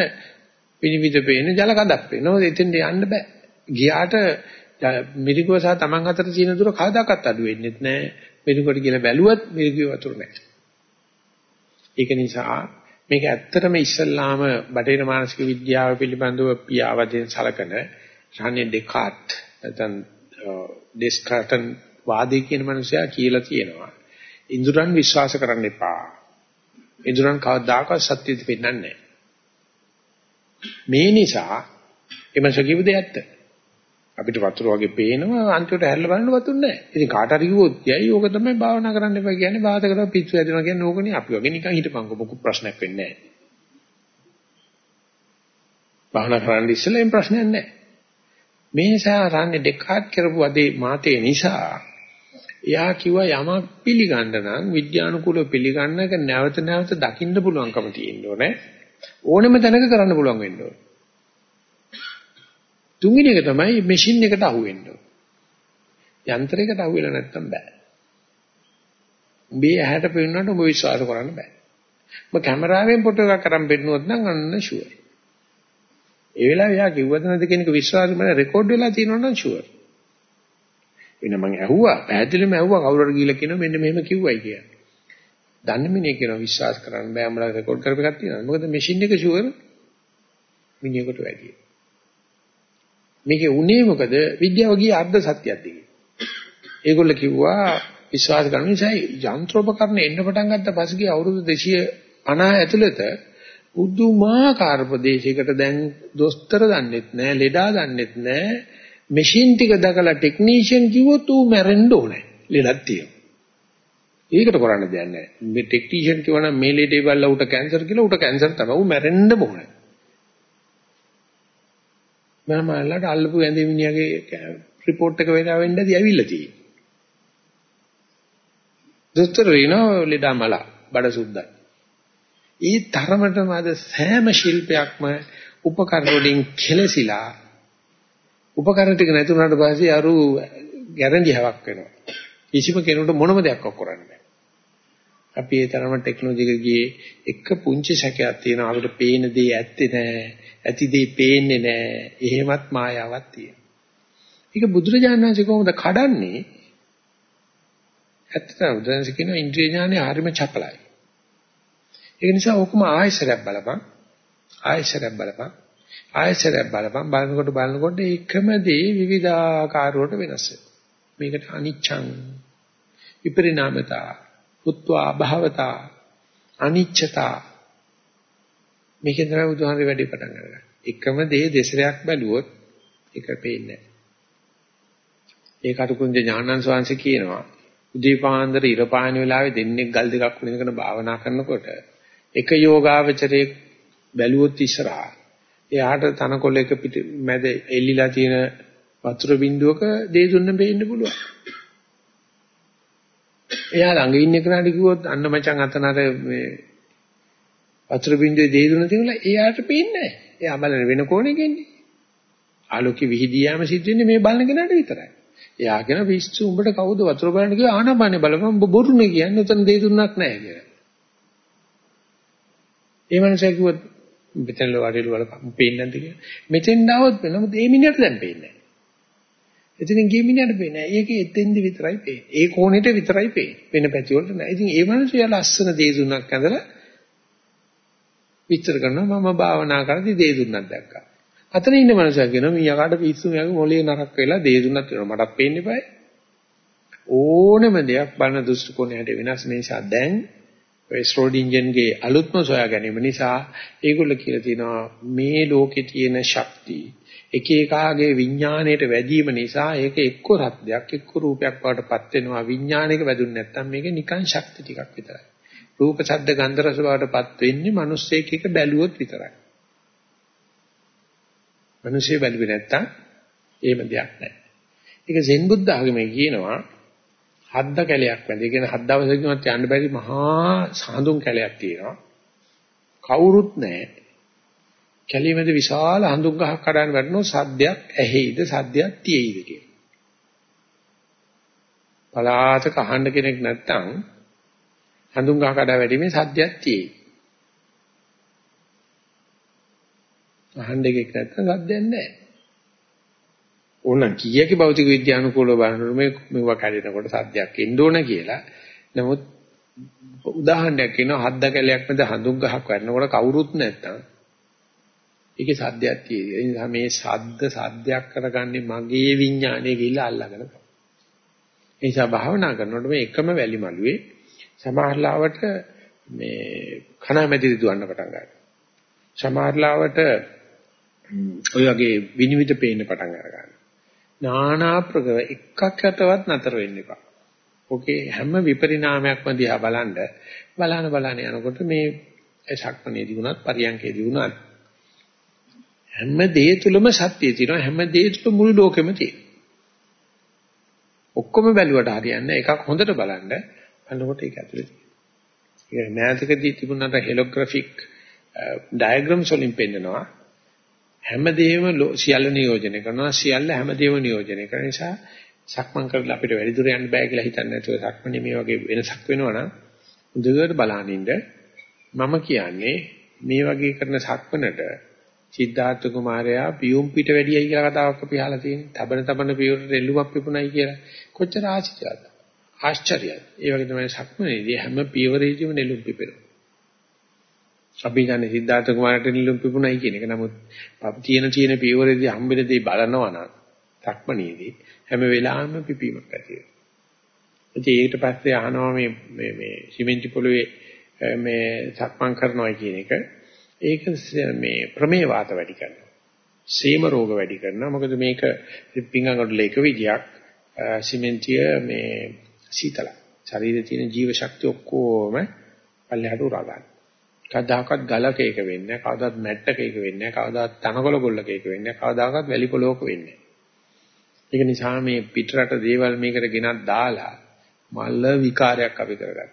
Speaker 1: පිනිවිද පේන ජල කඳක් පේනවා. එතෙන් යන්න බෑ. ගියාට මිරිගුව සහ Taman අතර තියෙන දුර කවදාකවත් අඩු වෙන්නේ නැහැ. මිරිගුවට කියලා බැලුවත් මිරිගුව වතුර නැහැ. ඒක නිසා මේක ඇත්තටම ඉස්සල්ලාම බටහිර මානසික විද්‍යාව පිළිබඳව පියාවදෙන් සලකන ශාන්‍ය ඩෙකාට් නැත්නම් ඩෙස්කාර්ටන් වාදී කියන මනුස්සයා කියලා තියෙනවා. ඉන්ද්‍රයන් විශ්වාස කරන්න එපා. ඉදurang කවදාකවත් සත්‍යෙදි පෙන්වන්නේ නැහැ. මේ නිසා එමස කිව්ව දෙය ඇත්ත. අපිට වතුර වගේ පේනවා අන්තිමට හැරිලා බලන්න වතුර නැහැ. ඉතින් කාට හරි කිව්වොත් යයි ඕක තමයි භාවනා කරන්න එපා කියන්නේ බාධ කරලා පිස්සු හැදෙනවා කියන්නේ ඕකනේ අපි වගේ නිකන් හිටපන්කො මොකක් ප්‍රශ්නයක් වෙන්නේ නැහැ. භාවනා කරන්න ඉස්සෙල්ලා එම් ප්‍රශ්නයක් නැහැ. මේ නිසා රන්නේ ඩෙකාට් කරපු අදේ මාතේ නිසා එයා කිව්වා යමක් පිළිගන්න නම් විද්‍යානුකූලව පිළිගන්න එක නැවත නැවත දකින්න පුළුවන්කම තියෙන්න ඕනේ. ඕනෙම තැනක කරන්න පුළුවන් වෙන්න ඕනේ. තුන්වෙනි එක තමයි මැෂින් එකට අහු වෙන්න ඕනේ. යන්ත්‍රයකට අහු වෙලා නැත්තම් බෑ. උඹේ ඇහැට පෙන්වන්නට උඹ විශ්වාස කරන්න බෑ. ඔබ කැමරාවෙන් ෆොටෝ එකක් අරන් පෙන්නුවොත් නම් අන්න ෂුවර්. ඒ වෙලාවේ යා කිව්වද නැද්ද කියන එක විශ්වාස කරන රෙකෝඩ් වෙලා තියෙනවා නම් ෂුවර්. වෙන මං ඇහුවා පැහැදිලිවම ඇහුවා කවුරු හරි ගිහලා කියනවා මෙන්න මෙහෙම කිව්වයි කියලා. දන්නේ මිනිහ කියනවා විශ්වාස කරන්න බෑ මම රෙකෝඩ් කරපු එකක් තියෙනවා. මොකද මැෂින් එක ෂුවර් මිනිහෙකුට වැඩි. මේකේ උනේ මොකද විද්‍යාව ගියේ අර්ධ සත්‍යයක් දිගේ. ඒගොල්ලෝ කිව්වා විශ්වාස කරන නිසා යන්ත්‍රෝපකරණ එන්න පටන් ගත්ත පසුගිය අවුරුදු 250 ඇතුළත උදුමාකාර ප්‍රදේශයකට දැන් දොස්තර දන්නෙත් නෑ ලෙඩා දන්නෙත් නෑ මැෂින් ටික දැකලා ටෙක්නීෂියන් කිව්වොත් ඌ මැරෙන්න ඕනේ. ලෙඩක් තියෙනවා. ඒකට කරන්න දෙයක් නැහැ. මේ ටෙක්නීෂියන් කියවනම් මේ ලෙඩේ බලලා ඌට කැන්සර් කියලා ඌට කැන්සර් තමයි. ඌ මැරෙන්න ඕනේ. මම අල්ලට අල්ලපු ඇඳේ මිනිහාගේ report එක වෙලා වෙන්නදී ඇවිල්ලා තියෙන්නේ. දොස්තර රිනෝ ලෙඩමල බඩ සුද්දයි. ඊ තරමටම අද සෑම ශිල්පයක්ම උපකරණ වලින් කෙලසිලා උපකරණ ටික නැතුණාට පස්සේ අරු ගැරන්ටි හැවක් වෙනවා. කිසිම කෙනෙකුට මොනම දෙයක් කරන්න බෑ. අපි ඒ තරම ටෙක්නොලොජි එක ගියේ එක පුංචි සැකයක් තියෙනවා අපිට පේන දේ ඇත්තේ නෑ. ඇති දේ පේන්නේ නෑ. එහෙමත් මායාවක් තියෙනවා. ඒක බුදුරජාණන් වහන්සේ කොහොමද කඩන්නේ? ඇත්තටම බුදුරජාණන් කියනවා ඉන්ද්‍රිය ඥානෙ හරිම චපලයි. ඒ නිසා ඔකම ආයසරයක් බලපන්. ආයසරයක් බලපන්. ආයසරයක් බලපන් බලනකොට බලනකොට එකම දේ විවිධාකාරවට වෙනස් මේකට අනිච්ඡං විපරිණාමතා උත්වා භවතා අනිච්චතා මේකෙන් තමයි බුදුහාමරේ වැඩි පටන් ගන්න. එකම දේ දෙසරයක් බැලුවොත් ඒක පේන්නේ නැහැ. ඒක අතුකුංජ ඥානං ස්වාංශ කියනවා උදේපාන්දර ඉර පායන වෙලාවේ දෙන්නේ ගල් දෙකක් වෙනකන භාවනා කරනකොට එක යෝගාවචරයේ බැලුවොත් ඉස්සරහා එයාට තනකොළයක පිට මැද එල්ලිලා තියෙන වතුර බින්දුවක දේ දුන්න බෙන්න පුළුවන්. එයා ළඟ ඉන්න කෙනාට කිව්වොත් අන්න මචං අතනට මේ වතුර බින්දුවේ දේ දුන්න තියලා එයාට පේන්නේ නැහැ. එයා බලන වෙන කෝණයකින්නේ. ආලෝකෙ විහිදී යාම සිද්ධ වෙන්නේ මේ බලන කෙනාට විතරයි. එයා කියන පිස්සු උඹට කවුද වතුර බලන්න කිව්වා ආනපානේ බලපන් උඹ බොරුනේ කියන්නේ උතන දේ දුන්නක් නැහැ කියලා. ඒ මනුස්සයා කිව්වොත් මෙතන වඩේල වල පේන්නේ නැද්ද කියලා. මෙතෙන් ඩාවොත් වෙන නමුත් ඒ මිනිහට දැන් පේන්නේ නැහැ. එතනින් ගිය මිනිහට පේන්නේ නැහැ. ඒකේ එතෙන්දි විතරයි පේන්නේ. ඒ කෝණෙට විතරයි පේන්නේ. වෙන පැති වලට නෑ. ඉතින් ඒ මනුස්සයා ලස්සන දේ දුන්නක් ඇඳලා විස්තර කරනවා මම භාවනා කරද්දී දේ දුන්නක් දැක්කා. අතන ඉන්න මනුස්සයා කියනවා මීයාකට පිස්සු මෙයාගේ මොළේ නරක් වෙලා දේ දුන්නක් වෙනවා. මටත් පේන්නේ බෑ. ඕනම දෙයක් බලන දෘෂ්ටි කෝණයට වෙනස් නිසා දැන් ඔය ස්රෝඩින්ජන්ගේ අලුත්ම සොයා ගැනීම නිසා ඒගොල්ලෝ කියලා තියෙනවා මේ ලෝකේ තියෙන ශක්තිය එක එකාගේ විඥාණයට වැදීම නිසා ඒක එක්ක රත්යක් එක්ක රූපයක් වඩටපත් වෙනවා. විඥාණයක වැදුන්නේ නැත්නම් මේක නිකන් ශක්ති ටිකක් විතරයි. රූප ශබ්ද ගන්ධ රස වඩටපත් වෙන්නේ මිනිස්සෙක් එක බැලුවොත් විතරයි. මිනිස්සෙ බැලුවේ නැත්තම් එහෙම දෙයක් නැහැ. ඒක සෙන් බුද්ධ ආගමේ කියනවා හද්ද කැලයක් මැද. ඒ කියන්නේ හත් දවසකින්වත් යන්න බැරි මහා සාඳුන් කැලයක් තියෙනවා. කවුරුත් නැහැ. කැලේ මැද විශාල හඳුන් ගහක් කඩන වැටෙනොත් සද්දයක් ඇහෙයිද සද්දයක් තියෙයිද කියලා. පලාතක අහන්න කෙනෙක් නැත්තම් හඳුන් ගහ කඩා වැටීමේ සද්දයක් තියෙයි. අහන්න එකක් නැත්තම් සද්දයක් නැහැ. ඕනනම් කීයකේ භෞතික විද්‍යානුකූලව බලනකොට මේ මෙව කැඩෙනකොට සද්දයක් එන්න ඕන කියලා. නමුත් උදාහරණයක් කියනවා හද්ද කැලයක් මැද හඳුන් ගහක් වඩනකොට කවුරුත් නැත්තම් ඒකේ සද්දයක් තියෙයි. ඒ නිසා මේ සද්ද සද්දයක් කරගන්නේ මගේ විඥානය ගිහිල්ලා අල්ලගෙන තමයි. ඒ නිසා භාවනා කරනකොට මේ එකම වැලි මළුවේ සමහරලාවට මේ කණමැදි දුවන්න පටන් ගන්නවා. සමහරලාවට ඔය වගේ විනිවිද පේන්න පටන් ගන්නවා. නානා ප්‍රකව එකක්කටවත් නතර වෙන්න එපා. ඔකේ හැම විපරිණාමයක්ම දිහා බලන්න බලන බලන යනකොට මේ ශක්මනේදී වුණත් පරියන්කේදී වුණත් හැම දේ තුලම සත්‍යය තියෙනවා හැම දේ තුල මුළු ලෝකෙම තියෙනවා. ඔක්කොම බැලුවට හරියන්නේ එකක් හොඳට බලන්න බලනකොට ඒක ඇතුලේ තියෙනවා. ඒ මෑතකදී තිබුණාට හෙලෝග්‍රැෆික් ඩයග්‍රෑම්ස් uh, වලින් පෙන්නනවා හැමදේම සියල්ල නියෝජනය කරනවා සියල්ල හැමදේම නියෝජනය කරන නිසා සක්මන් කරලා අපිට වැඩි දුර යන්න බෑ කියලා හිතන්නේ නැතුව සක්මනේ මේ වගේ වෙනසක් වෙනවනම් හොඳට බලනින්න මම කියන්නේ මේ වගේ කරන සක්මනට සිද්ධාර්ථ කුමාරයා පියුම් පිට වැඩියයි කියලා කතාවක් අපි අහලා තියෙනවා. තබන තබන පියුරට එල්ලුමක් පිපුණයි කියලා. කොච්චර ආශ්චර්යද? ආශ්චර්යයි. ඒ වගේ තමයි සක්මනේදී හැම පියවරේදීම නෙළුම් පිපෙනවා. අපි දන්නේ සිද්ධාර්ථ කුමාරට නිලුම් පිපුණයි කියන එක. නමුත් තියෙන තියෙන පියවරේදී හම්බෙන දේ බලනවා නම් සක්මණේදී හැම වෙලාවෙම පිපීමක් ඇති වෙනවා. ඊට පස්සේ අහනවා මේ මේ මේ සිමෙන්ති පොළවේ මේ සක්මන් කරනවා කියන එක. ඒක මේ ප්‍රමේය වාත වැඩි කරනවා. සීම රෝග වැඩි කරනවා. මොකද මේක පිංගංගොඩල එක විදියක් සිමෙන්තිය මේ සීතල. ශරීරයේ තියෙන ජීව ශක්තිය ඔක්කොම පල්ලෙහාට උරා ගන්නවා. කවදාකවත් ගලක එක වෙන්නේ නැහැ. කවදාවත් මැට්ටක එක වෙන්නේ නැහැ. කවදාවත් තනකොළ ගොල්ලක එක වෙන්නේ නැහැ. කවදාකවත් වැලි පොලොක වෙන්නේ නැහැ. ඒක නිසා මේ පිටරට දේවල් මේකට ගෙනත් දාලා මල්ල විකාරයක් අපි කරගන්න.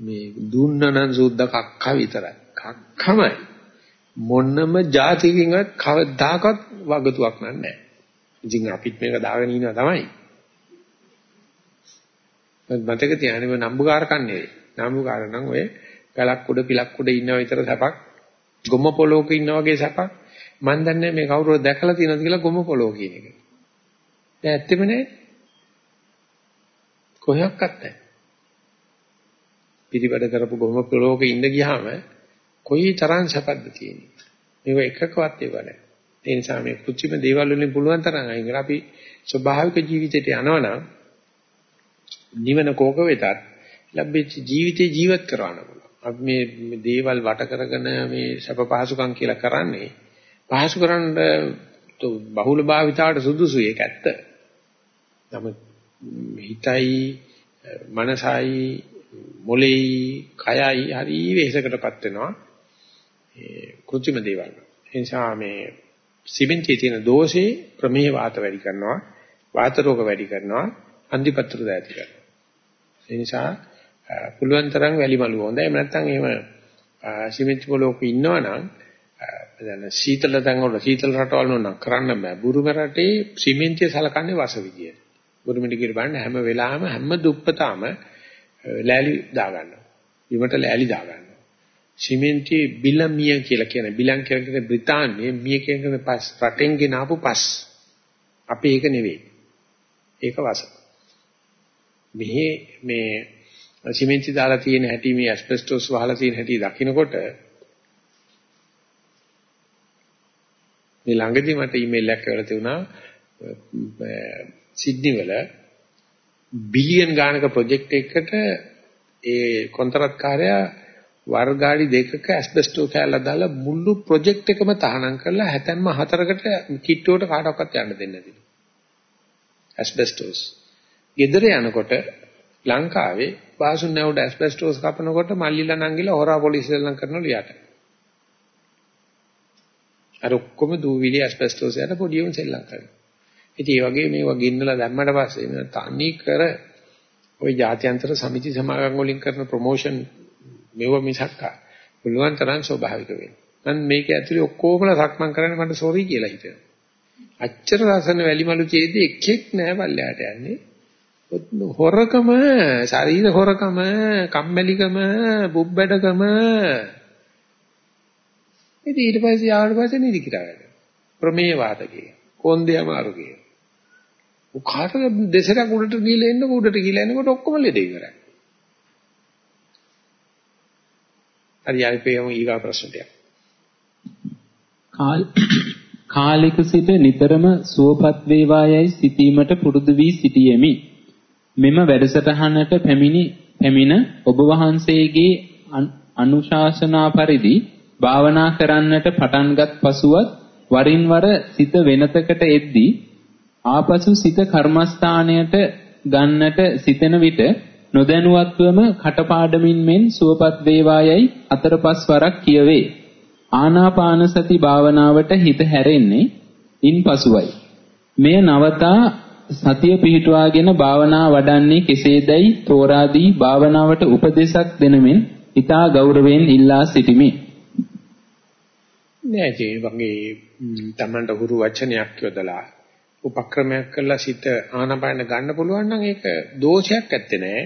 Speaker 1: මේ දුන්නනම් සුද්ධ කක්ක විතරයි. කක්කමයි. මොන්නම જાතිකින්වත් කවදාකවත් වගතුවක් නැහැ. ඉතින් අපිත් මේක දාගෙන ඉන්නවා තමයි. මතක තියාගන්න නම්බුකාරකම් නෙවෙයි. නාමුකාර නම් ඔය ගලක් උඩ පිලක් උඩ ඉන්නවා විතර සැපක් ගොම පොලෝක ඉන්නා වගේ සැපක් මම දන්නේ මේ කවුරුද දැකලා තියෙනවද කියලා ගොම පොලෝ කියන එක. දැන් ඇත්තෙම නෑ. කොහොක්වත් නැහැ. පිටිබඩ කරපු ගොම පොලෝක ඉන්න ගියාම කොයි තරම් සැපද තියෙන්නේ. මේක එකකවත් ඒව නැහැ. ඒ නිසා මේ කුචිම දේවල් වලින් පුළුවන් තරම් අයින් කරලා අපි ස්වභාවික ජීවිතයට යනවනම් නිවන කෝක වෙතත් ලැබෙච්ච ජීවිතේ ජීවත් කරවන්න පුළුවන්. අපි මේ දේවල් වට කරගෙන මේ සැප පහසුකම් කියලා කරන්නේ පහසු කරන්න බහුල භාවිතාවට සුදුසුයි ඒක ඇත්ත. නමුත් හිතයි මනසයි මොලේයි කයයි හරි වෙහෙසකටපත් වෙනවා. ඒ කෘත්‍රිම දේවල්. ඒ නිසා මේ සිමෙන්තියේ තියෙන දෝෂේ ප්‍රමේහ වාත වැඩි කරනවා. වාත රෝග වැඩි කරනවා. අන්ධිපත්‍ර දැති කරනවා. ඒ නිසා පුළුවන් තරම් වැලි මලුව හොඳයි. එහෙම නැත්නම් එහෙම සිමෙන්ති පොලෝක ඉන්නවනම් දැන් සීතල තැන් වල සීතල රටවල් වල නම් කරන්න බෑ. බුරුම රටේ සිමෙන්තිය සලකන්නේ වස විදියට. බුරුමෙට ගිහින් බලන්න හැම වෙලාවෙම හැම දුප්පතාම ලෑලි දා ගන්නවා. බිමට ලෑලි දා ගන්නවා. සිමෙන්ති බිලමිය කියලා කියන බිලන් කියලා කියන බ්‍රිතාන්‍යයේ මිය කියන පස් රටෙන් ගෙන ආපු පස්. අපි ඒක නෙවෙයි. ඒක වස. මෙහි මේ සිමෙන්ති දාලා තියෙන හැටි මේ ඇස්බෙස්ටෝස් වහලා තියෙන හැටි දකින්නකොට මේ ළඟදී මට ඊමේල් එකක් කරලා තිබුණා සිඩ්නි වල බිලියන් ගානක ප්‍රොජෙක්ට් එකකට ඒ කොන්ත්‍රාත්කාරයා වර්ගාඩි දෙකක ඇස්බෙස්ටෝ කෑල්ල දාලා මුළු ප්‍රොජෙක්ට් එකම තහනම් කරලා හැතැම්ම හතරකට කිට්ටුවට කාටවත් යන්න දෙන්නේ නැතිලු. ඇස්බෙස්ටෝස්. ගෙදර යනකොට ලංකාවේ බාසුන් නැවුඩ ඇස්බෙස්ටෝස් කපනකොට මල්ලිලා නංගිලා හොරා පොලිසිය ලං කරනවලු යට. අර ඔක්කොම දූවිලි ඇස්බෙස්ටෝස් යට පොඩි උන් සෙල්ලම් කරනවා. ඉතින් ඒ වගේ මේවා ගින්නලා දැම්මට පස්සේ තනි කර ওই ජාත්‍යන්තර සමිති සමාගම් වලින් කරන ප්‍රොමෝෂන් මෙව මිසක් පුළුවන් තරම් ස්වභාවික වෙන්න. මම මේක ඇතුලේ ඔක්කොමලා සක්මන් කරන්නේ මට සෝරි කියලා හිතෙනවා. අච්චර රසන වැලිමලු චේදී එකෙක් නෑ පල්ලයට යන්නේ. හොරකම, ශරීර හොරකම, කම්මැලිකම, බුබ්බඩකම. ඉතින් ඊට පස්සේ ආවට පස්සේ නිදි කිරාගෙන. ප්‍රමේය වාදකේ. කොන්දේ අමාරුගේ. උකාටද දෙසරක් උඩට ගිහලා එන්න උඩට ගිහලා එනකොට ඔක්කොම ලෙඩ ඉවරයි. හරි අපි පෙයමු ඊගා ප්‍රශ්නට.
Speaker 2: කාලික සිට නිතරම සුවපත් වේවායයි සිතීමට පුරුදු වී සිටියෙමි. මෙම වැඩසටහනට පැමිණි පැමිණ ඔබ වහන්සේගේ අනුශාසනා පරිදි භාවනා කරන්නට පටන්ගත් පසුවත් වරින් වර සිත වෙනතකට එද්දී ආපසු සිත කර්මස්ථානයට ගන්නට සිතන විට නොදැනුවත්වම කටපාඩමින් මෙන් සුවපත් වේවායයි අතරපස් වරක් කියවේ. ආනාපාන සති භාවනාවට හිත හැරෙන්නේ ඉන්පසුවයි. මෙය නවතා සතිය පිහිටුවාගෙන භාවනා වඩන්නේ කෙසේදයි තෝරාදී භාවනාවට උපදේශක් දෙනමින් ඊතා ගෞරවයෙන් ඉල්ලා සිටිමි.
Speaker 1: නෑ ඒ වගේ තමන්ට හුරු වචනයක් යොදලා උපක්‍රමයක් කළා සිත ආනපාන ගන්න පුළුවන් නම් ඒක දෝෂයක් ඇත්තේ නෑ.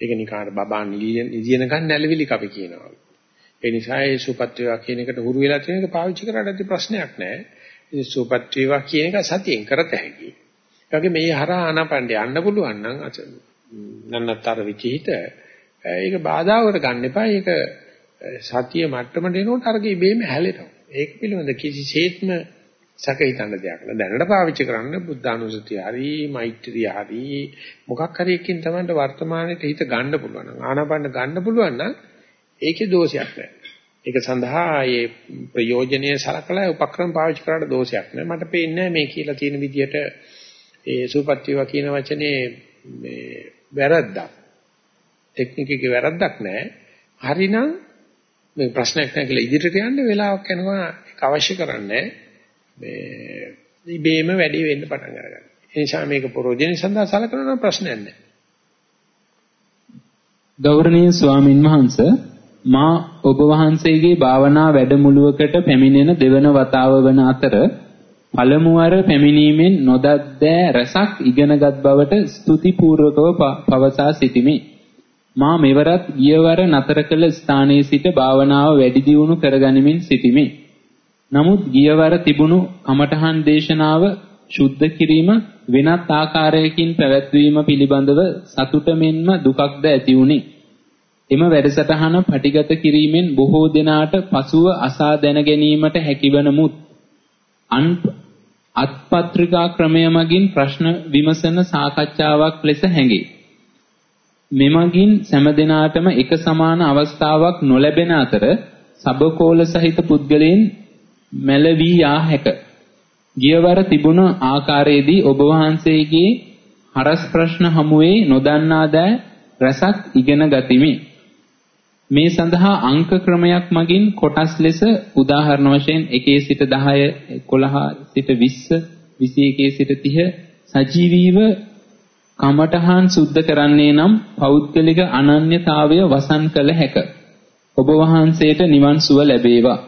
Speaker 1: ඒක නිකාර බබා නිදින ගන්න නැලවිලි කපි කියනවා. ඒ නිසා ඒ සුපත් වේවා කියන එකට හුරු වෙලා තියෙන එක පාවිච්චි කරාට ප්‍රශ්නයක් නෑ. ඉතින් සුපත් වේවා කියන එක සතියෙන් කරත හැකියි. ඒ වගේ මේ හරහා ආනපණ්ඩ යන්න පුළුවන් නම් නන්නතර විචිත ඒක බාධාවකට ගන්න එපා. ඒක සතිය මට්ටමට එනකොට අරගේ ඉබේම හැලෙනවා. ඒක පිළිබඳ කිසිසේත්ම සැක හිතන්න දෙයක් නෑ. දැනට පාවිච්චි කරන්න බුද්ධානුසතිය හරි, මෛත්‍රිය හරි මොකක් හරි එකකින් තමයි වර්තමානයේ හිත ගන්න පුළුවන්. ආනාපාන ගන්න පුළුවන් නම් ඒකේ දෝෂයක් නෑ. ඒක සඳහා මේ ප්‍රයෝජනීය සලකලා උපක්‍රම පාවිච්චි කරාට දෝෂයක් නෑ. මට පේන්නේ මේ කියලා තියෙන විදිහට ඒ සූපත්තිවා කියන වචනේ මේ වැරද්දක්. ටෙක්නික් එකේ වැරද්දක් නෑ. හරිනම් මේ ප්‍රශ්නයක් නැහැ කියලා ඉදිරියට යන්න වෙලාවක් යනවා ඒක අවශ්‍ය කරන්නේ මේ ඉබේම වැඩි වෙන්න පටන් ගන්නවා. ඒ නිසා මේක ප්‍රෝජන සඳහා සලකන ප්‍රශ්නයක් නැහැ.
Speaker 2: ගෞරවනීය ස්වාමින් වහන්සේ මා ඔබ වහන්සේගේ භාවනා වැඩමුළුවකට පැමිණෙන දෙවන වතාව වන අතර පළමු වර පැමිණීමෙන් නොදද්දෑ රසක් ඉගෙනගත් බවට ස්තුතිපූර්වකව පවසා සිටිමි. මා මෙවරත් ගියවර නතර කළ ස්ථානයේ සිට භාවනාව වැඩි දියුණු කරගනිමින් සිටිමි. නමුත් ගියවර තිබුණු කමඨහන් දේශනාව සුද්ධ කිරීම වෙනත් ආකාරයකින් පැවැත්වීම පිළිබඳව සතුට මෙන්ම දුකක්ද ඇති වුණි. එම වැඩසටහන පටිගත කිරීමෙන් බොහෝ දෙනාට පසුව අසා දැන ගැනීමට හැකිවන මුත් අන් අත්පත්‍රිකා ක්‍රමය මගින් ප්‍රශ්න විමසන සාකච්ඡාවක් ලෙස හැඟේ. මෙමගින් සෑම දිනාටම එක සමාන අවස්ථාවක් නොලැබෙන අතර සබකෝල සහිත පුද්ගලයන් මැලවී යා හැක. ගියවර තිබුණ ආකාරයේදී ඔබ වහන්සේගේ හරස් ප්‍රශ්න හමුවේ නොදන්නා දෑ රසක් ඉගෙන ගතිමි. මේ සඳහා අංක ක්‍රමයක් මගින් කොටස් ලෙස උදාහරණ වශයෙන් 1 සිට 10 11 සිට 20 21 සිට 30 සජීවීව කමඨහන් සුද්ධ කරන්නේ නම් පෞද්ගලික අනන්‍යතාවය වසන් කළ හැක. ඔබ වහන්සේට නිවන් සුව ලැබේවා.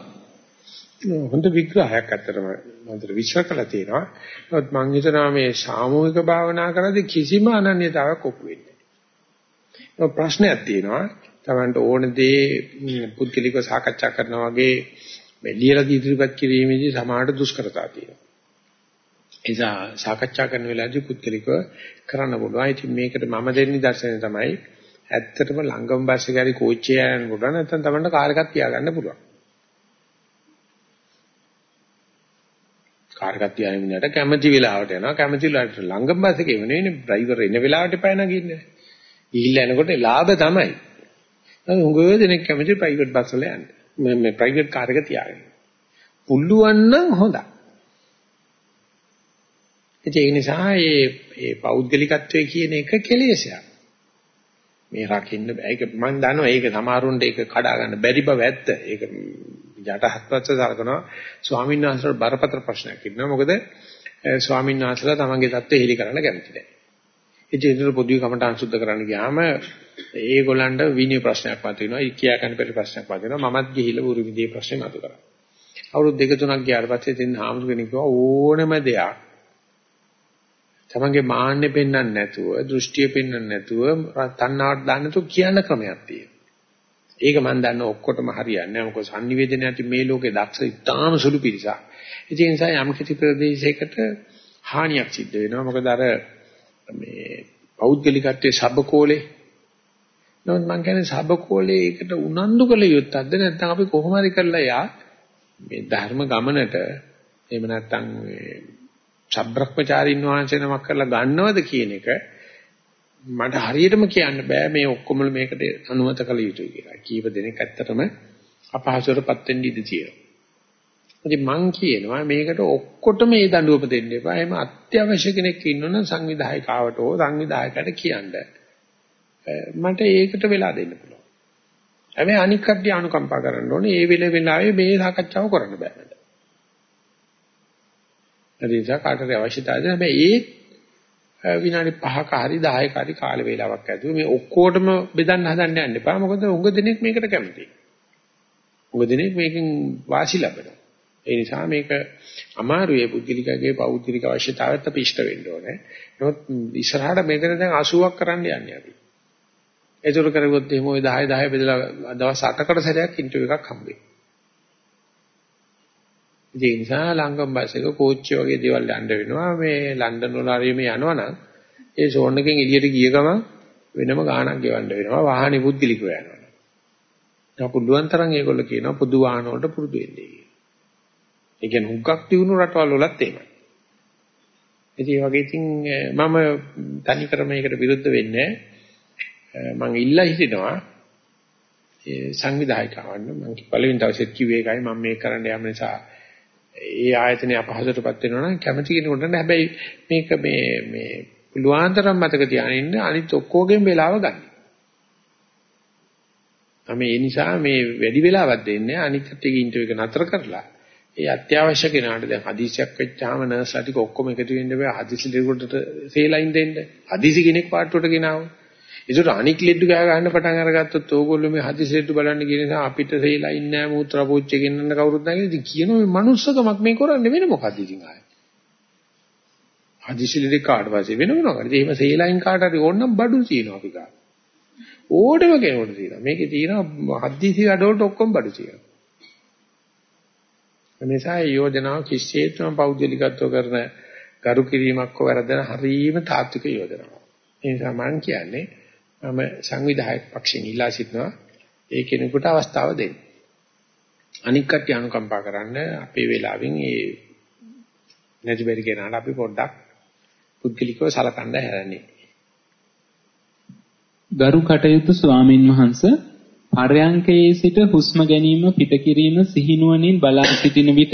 Speaker 1: හොඳ විග්‍රහයක් අත්‍තරම මන්ත්‍ර විශ්ව කළා තියෙනවා. නමුත් මම හිතනවා මේ සාමූහික භාවනා කරද්දී කිසිම අනන්‍යතාවයක් ඔප්පු වෙන්නේ නැහැ. ප්‍රශ්නයක් තියෙනවා. Tamanට ඕන දේ පුද්ගලිකව සාකච්ඡා කරනවා වගේ මේ ලියලා ඉදිරිපත් කිරීමේදී සමාහට දුෂ්කරතා තියෙනවා. එසා සාකච්ඡා කරන වෙලාවේදී පුද්ගලිකව කරන්න පුළුවන්. ඉතින් මේකට මම දෙන්නේ දර්ශනය තමයි ඇත්තටම ලංගම බස් එකේ හරි කෝච්චිය යන්න පුළුවන් නැත්නම් Tamanට කාර් එකක් තියාගන්න පුළුවන්. කාර් එකක් තියාගෙන ඉන්නට කැමැති වෙලාවට යනවා කැමැති වෙලාවට ලංගම බස් එකේ නෙවෙයිනේ ඩ්‍රයිවර් එන වෙලාවට එපා නගින්නේ. ගිහිල්ලා එනකොට ලාභ තමයි. නමුත් උගව දෙනෙක් කැමති ප්‍රයිවට් බස් වල යන්න. මේ මේ ප්‍රයිවට් කාර් එක තියාගෙන. පුළුවන් නම් හොඳයි. ඒ නිසා මේ මේ පෞද්ගලිකත්වයේ කියන එක කෙලෙසයක්. මේ රකින්න බෑ. ඒක මම දන්නවා ඒක සමහරුන්ට ඒක කඩා ගන්න බැරි බව ඇත්ත. ඒක යටහත්පත් සලකනවා ස්වාමීන් වහන්සේට බරපතල ප්‍රශ්නයක් ඉන්නවා. මොකද ස්වාමීන් වහන්සේලා තමන්ගේ தත්ත්වය හෙලි කරන්න කැමති නැහැ. ඉතින් ඒක පොදුවේ කමටහන් සුද්ධ කරන්න ගියාම ඒගොල්ලන්ට විනය ප්‍රශ්නයක් මතුවෙනවා. කියා ගන්න බැරි ප්‍රශ්නයක් මතුවෙනවා. මමත් ගිහිල්ලා උරු විදියේ ප්‍රශ්නේ මතු කරා. අවුරුදු දෙක තුනක් ගියාට පස්සේ තින් හාමුදුරනේ කිව්වා ඕනම දෙයක් තමන්ගේ මාන්නේ පෙන්වන්න නැතුව, දෘෂ්ටිය පෙන්වන්න නැතුව, තණ්හාවට දාන්න නැතුව කියන ක්‍රමයක් තියෙනවා. ඒක මම දන්න ඔක්කොටම හරියන්නේ නැහැ. මොකද sannivedana ඇති මේ ලෝකේ දක්ෂ ඉතාම සුළු පිරිසක්. ඒ නිසා යම් කිසි ප්‍රදේශයකට හානියක් සිද්ධ වෙනවා. මොකද අර මේ පෞද්ගලිකත්වයේ සබකෝලේ නමුත් මම කියන්නේ සබකෝලේ ඒකට උනන්දු කළ යුත්තක්ද නැත්නම් අපි කොහොම හරි කරලා යා මේ ධර්ම ගමනට එහෙම නැත්නම් මේ සබ්‍රක්‍මචාරින් වහන්සේ නමක් කරලා ගන්නවද කියන එක මට හරියටම කියන්න බෑ මේ ඔක්කොම මේකට අනුමත කළ යුතුයි කියලා. කීප දෙනෙක් ඇත්තටම අපහසුතාවටපත් වෙන්න ඉඩ තියෙනවා. ඉතින් මං කියනවා මේකට ඔක්කොටම මේ දඬුවම දෙන්න එපා. එහෙම අත්‍යවශ්‍ය කෙනෙක් ඉන්නොනම් සංවිධායකාවට හෝ සංවිධායකයට කියන්න. මට ඒකට වෙලා දෙන්න පුළුවන්. හැබැයි අනික් කට්ටිය අනුකම්පා කරන්න ඕනේ. ඒ වෙලේ වෙලාවේ මේ සාකච්ඡාව කරන්න බෑ මට. ඒ නිසා කාටද අවශ්‍යතාවද? හැබැයි ඒ විනාඩි 5ක හරි 10ක හරි කාල වේලාවක් ඇතුව මේ ඔක්කොටම බෙදන්න හදන්න යන්න එපා. මොකද උඟ දිනෙක මේකට කැමතියි. උඟ දිනෙක මේකෙන් වාසි ලබනවා. ඒ නිසා මේක අමාරුයි පුද්ගලිකගේ පෞද්ගලික අවශ්‍යතාවයත් අපි ඉෂ්ට වෙන්න ඕනේ. නමුත් ඉස්සරහට මේකට දැන් 80ක් කරන්න යන්නේ අපි. ඒතර කරගොත් එහෙම ওই 10 10 බෙදලා දවස් 8කට සැරයක් ඉන්ටර්විව් එකක් හම්බෙයි. ඒ නිසා ලංගම් බස් එක කෝච්චිය වගේ දේවල් යන්න වෙනවා. මේ ලන්ඩන් වල හරි මේ යනවනම් ඒ ෂෝන් එකෙන් එළියට ගිය ගමන් වෙනම ගාණක් ගෙවන්න වෙනවා. වාහනේ පුද්ගලිකව යනවා. දැන් පුළුවන් තරම් ඒගොල්ලෝ කියනවා පොදු වාහන වලට පුරුදු වෙන්නේ කියලා. ඒ කියන්නේ හුඟක් දිනු රටවල් වලත් එහෙමයි. ඉතින් ඒ වගේ ඉතින් මම තනි ක්‍රම මේකට විරුද්ධ වෙන්නේ මම ඉල්ලා හිටිනවා ඒ සංවිධායකයන් මම පළවෙනි දවසෙත් කිව්වේ ඒකයි මම මේක කරන්න යම නිසා ඒ ආයතනය අපහසුටපත් වෙනවා නම් කැමති කෙනෙකුට නෑ හැබැයි මේක මේ මේ පුළුවන් තරම් මතක තියාගෙන ඉන්න අනිත් ඔක්කොගෙම වෙලාව ගන්න. අපි ඒ නිසා මේ වැඩි වෙලාවක් දෙන්නේ අනිත් කට්ටියගේ ඉන්ටර්විව් එක නතර කරලා ඒ අත්‍යවශ්‍ය කෙනාට දැන් හදිසියක් වෙච්චාම නර්ස්ලා ටික ඔක්කොම එකතු වෙන්න බෑ හදිසි දෙයකට සේලයින් දෙන්න. හදිසි කෙනෙක් පාටුවට ගෙනාව. ඒකට අනික් ලෙඩු ගහ ගන්න පටන් අරගත්තොත් ඕගොල්ලෝ මේ හදිසි ලෙඩු බලන්න කියන නිසා අපිට සේලයින් නෑ මූත්‍රා පෝච්චි ගෙන්නන්න කවුරුත් නැහැ ඉතින් කියනවා මේ මනුස්සකමක් මේ කරන්නේ වෙන මොකද්ද ඉතින් ආයේ. හදිසි ලෙඩ කාට පස්සේ වෙන මොනවද? එහෙම සේලයින් කාට හරි ඕනනම් බඩු තියෙනවා අපි ගන්න. ඕඩම කෙනෙකුට තියෙනවා. මේකේ තියෙනවා හදිසි වැඩවලට ඔක්කොම බඩු තියෙනවා. නිසා මේ යෝජනාව කිසිසේත්ම පෞද්ගලිකත්ව කරන ගරු කිරීමක් හෝ වැරදෙන හරීම තාත්වික යෝජනාවක්. ඒ නිසා මම කියන්නේ මම සංවිධායක පක්ෂයෙන් ඉල්ලා සිටිනවා ඒ කෙනෙකුට අවස්ථාව දෙන්න. අනික් කට්ටිය අනුකම්පා කරන්න අපේ වෙලාවෙන් ඒ නැති බැරි කෙනාට අපි පොඩ්ඩක් පුද්ගලිකව සලකන්න හැරන්නේ.
Speaker 2: ගරු කටයුතු ස්වාමින් වහන්සේ පර්යංකයේ සිට හුස්ම ගැනීම පිට කිරීම සිහිනුවණින් බලා සිටින විට